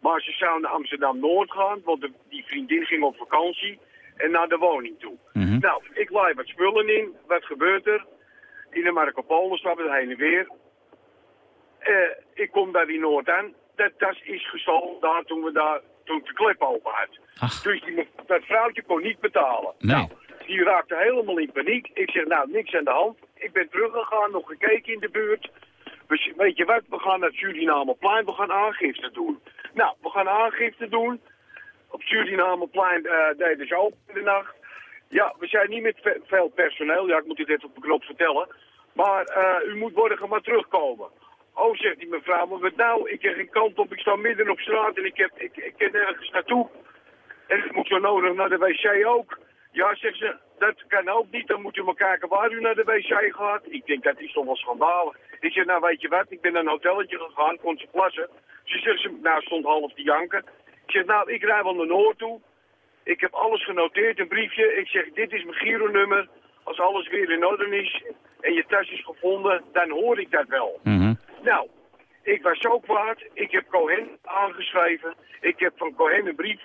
Speaker 14: Maar ze zou naar Amsterdam-Noord gaan, want de, die vriendin ging op vakantie en naar de woning toe.
Speaker 3: Mhm.
Speaker 14: Nou, ik laai wat spullen in. Wat gebeurt er? In de Marco Polo stappen heen en weer. Uh, ik kom daar in Noord aan. Dat tas is gestolen daar toen we daar toen de klep open had. Dus die, dat vrouwtje kon niet betalen.
Speaker 3: Nee.
Speaker 14: Nou, die raakte helemaal in paniek. Ik zeg, nou, niks aan de hand. Ik ben teruggegaan, nog gekeken in de buurt. Weet je wat, we gaan naar het Surinameplein, we gaan aangifte doen. Nou, we gaan aangifte doen. Op Surinameplein uh, deden ze open in de nacht. Ja, we zijn niet met ve veel personeel. Ja, ik moet dit even op de knop vertellen. Maar uh, u moet morgen maar terugkomen. Oh, zegt die mevrouw, maar wat nou? Ik heb geen kant op, ik sta midden op straat en ik, heb, ik, ik ken nergens naartoe. En ik moet zo nodig naar de wc ook. Ja, zegt ze, dat kan ook niet. Dan moet u maar kijken waar u naar de wc gaat. Ik denk, dat is toch wel schandalig. Ik zeg, nou weet je wat, ik ben naar een hotelletje gegaan, kon ze plassen. Ze zegt, ze, nou stond half te janken. Ik zeg, nou, ik rij wel naar Noord toe. Ik heb alles genoteerd, een briefje. Ik zeg, dit is mijn gironummer. Als alles weer in orde is en je tas is gevonden, dan hoor ik dat wel.
Speaker 3: Mhm.
Speaker 14: Nou, ik was zo kwaad. Ik heb Cohen aangeschreven. Ik heb van Cohen een brief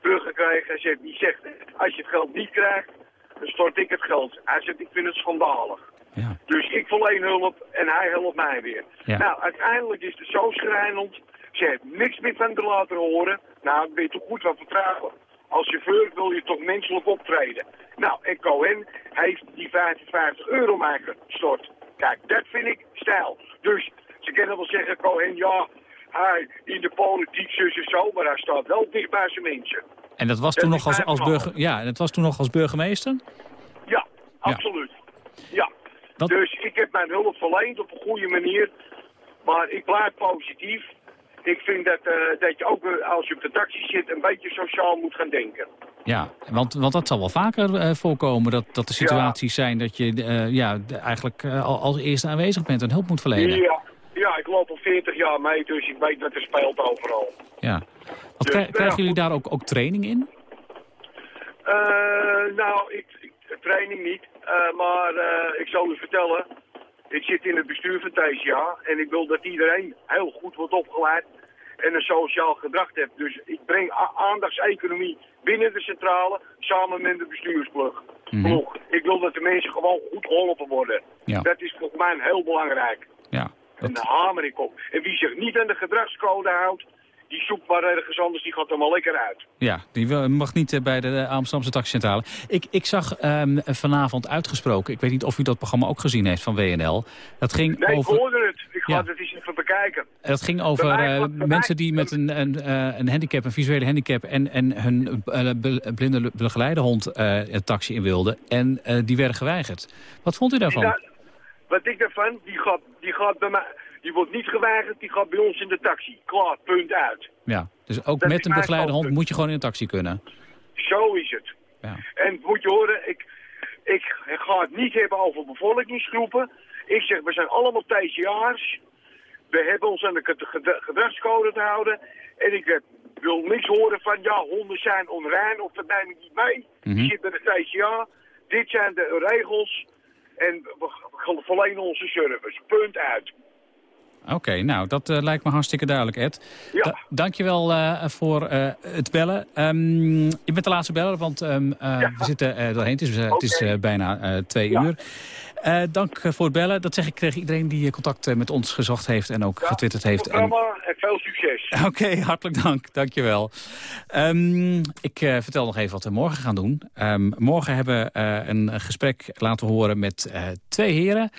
Speaker 14: teruggekregen. Hij zegt, die zegt, als je het geld niet krijgt, dan stort ik het geld. Hij zegt, ik vind het schandalig.
Speaker 3: Ja.
Speaker 14: Dus ik verleen hulp en hij helpt mij weer.
Speaker 3: Ja.
Speaker 14: Nou, uiteindelijk is het zo schrijnend. Ze heeft niks meer van te laten horen. Nou, ik weet toch goed wat vertrouwen. Als chauffeur wil je toch menselijk optreden. Nou, en Cohen heeft die 55 euro mij gestort. Kijk, dat vind ik stijl. Dus ze kunnen wel zeggen, Cohen, ja, hij in de politiek zus en zo, maar hij staat wel dicht bij zijn mensen.
Speaker 3: En dat was toen nog als, als, burger, ja, en dat was toen nog als burgemeester?
Speaker 14: Ja, absoluut. Ja.
Speaker 3: Dat-
Speaker 14: Dus ik heb mijn hulp verleend op een goede manier. Maar ik blijf positief. Ik vind dat, eh, dat je ook eh, als je op de taxi zit een beetje sociaal moet gaan denken.
Speaker 3: Ja, want, want dat zal wel vaker eh, voorkomen, dat, dat er situaties zijn dat je ja, eigenlijk al als eerste aanwezig bent en hulp moet verlenen.
Speaker 14: Ja, ja, ik loop al 40 jaar mee, dus ik weet wat er speelt overal.
Speaker 3: Ja. Wat
Speaker 14: Dus, ja,
Speaker 3: krijgen jullie daar ook, ook training in?
Speaker 14: Eh, nou, ik, ik training niet, eh, maar eh, ik zal u vertellen. Ik zit in het bestuur van TCA en ik wil dat iedereen heel goed wordt opgeleid en een sociaal gedrag heeft. Dus ik breng aandachtseconomie binnen de centrale samen met de bestuursploeg.
Speaker 3: Mhm.
Speaker 14: Ploeg. Ik wil dat de mensen gewoon goed geholpen worden.
Speaker 3: Ja.
Speaker 14: Dat is volgens mij heel belangrijk.
Speaker 3: Ja.
Speaker 14: En de hamer ik op. En wie zich niet aan de gedragscode houdt, die zoekt maar ergens anders, die gaat er maar lekker uit.
Speaker 3: Ja, die mag niet eh, bij de eh, Amsterdamse taxicentrale. Ik, ik zag ehm, vanavond uitgesproken, ik weet niet of u dat programma ook gezien heeft van WNL. Dat ging
Speaker 14: Nee,
Speaker 3: over...
Speaker 14: ik hoorde het. Ik ga
Speaker 3: Ja.
Speaker 14: het eens even bekijken.
Speaker 3: Dat ging over
Speaker 14: mij-
Speaker 3: eh,
Speaker 14: mij-
Speaker 3: mensen die met een, een, een handicap, een visuele handicap... en, en hun blinde begeleidehond eh een taxi in wilden. En die werden geweigerd. Wat vond u daarvan?
Speaker 14: Wat ik daarvan, die gaat, die gaat bij mij, die wordt niet geweigerd, die gaat bij ons in de taxi. Klaar, punt uit.
Speaker 3: Ja, dus ook
Speaker 14: Dat
Speaker 3: met een
Speaker 14: mijn
Speaker 3: begeleide hond
Speaker 14: standpunt.
Speaker 3: moet je gewoon in een taxi kunnen.
Speaker 14: Zo is het.
Speaker 3: Ja.
Speaker 14: En moet je horen, ik, ik ga het niet hebben over bevolkingsgroepen. Ik zeg, we zijn allemaal TCA's. We hebben ons aan de ged- ged- gedragscode te houden. En ik heb, wil niks horen van, ja, honden zijn onrein of dat neem ik niet mee.
Speaker 3: Mhm.
Speaker 14: Ik zit bij de TCA. Dit zijn de regels. En we verlenen onze service. Punt uit.
Speaker 3: Oké, nou, dat eh, lijkt me hartstikke duidelijk, Ed.
Speaker 14: Ja.
Speaker 3: Da- dankjewel eh voor eh, het bellen. Ehm, je bent de laatste beller, want ehm, eh, we zitten doorheen. Het is, het is bijna twee uur. Uh, dank voor het bellen. Dat zeg ik tegen iedereen die contact met ons gezocht heeft en ook getwitterd heeft.
Speaker 14: Programma en veel succes.
Speaker 3: Oké, hartelijk dank. Dankjewel. Um, ik vertel nog even wat we morgen gaan doen. Um, morgen hebben we een gesprek laten horen met twee heren.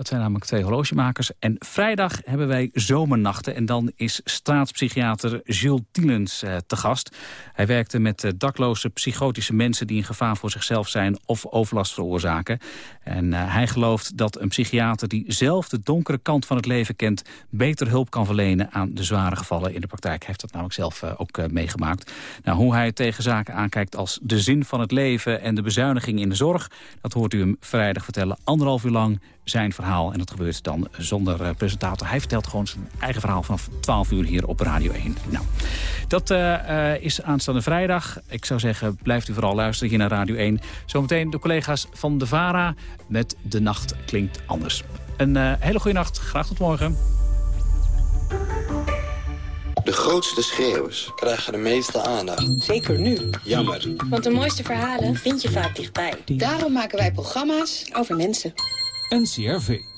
Speaker 3: Dat zijn namelijk twee horlogemakers. En vrijdag hebben wij zomernachten. En dan is straatpsychiater Jules Tielens uh, te gast. Hij werkte met uh, dakloze psychotische mensen... die een gevaar voor zichzelf zijn of overlast veroorzaken. En uh, hij gelooft dat een psychiater die zelf de donkere kant van het leven kent... beter hulp kan verlenen aan de zware gevallen in de praktijk. Hij heeft dat namelijk zelf ook meegemaakt. Nou, hoe hij tegen zaken aankijkt als de zin van het leven... en de bezuiniging in de zorg, dat hoort u hem vrijdag vertellen. Anderhalf uur lang zijn verhaal. En dat gebeurt dan zonder uh, presentator. Hij vertelt gewoon zijn eigen verhaal vanaf 12 uur hier op Radio 1. Nou, dat uh, is aanstaande vrijdag. Ik zou zeggen, blijft u vooral luisteren hier naar Radio 1. Zometeen de collega's van de VARA met De Nacht Klinkt Anders. Een uh, hele goede nacht. Graag tot morgen.
Speaker 15: De grootste schreeuwers krijgen de meeste aandacht.
Speaker 16: Zeker nu.
Speaker 15: Jammer.
Speaker 16: Want de mooiste verhalen vind je vaak dichtbij.
Speaker 17: Daarom maken wij programma's over mensen.
Speaker 18: NCRV.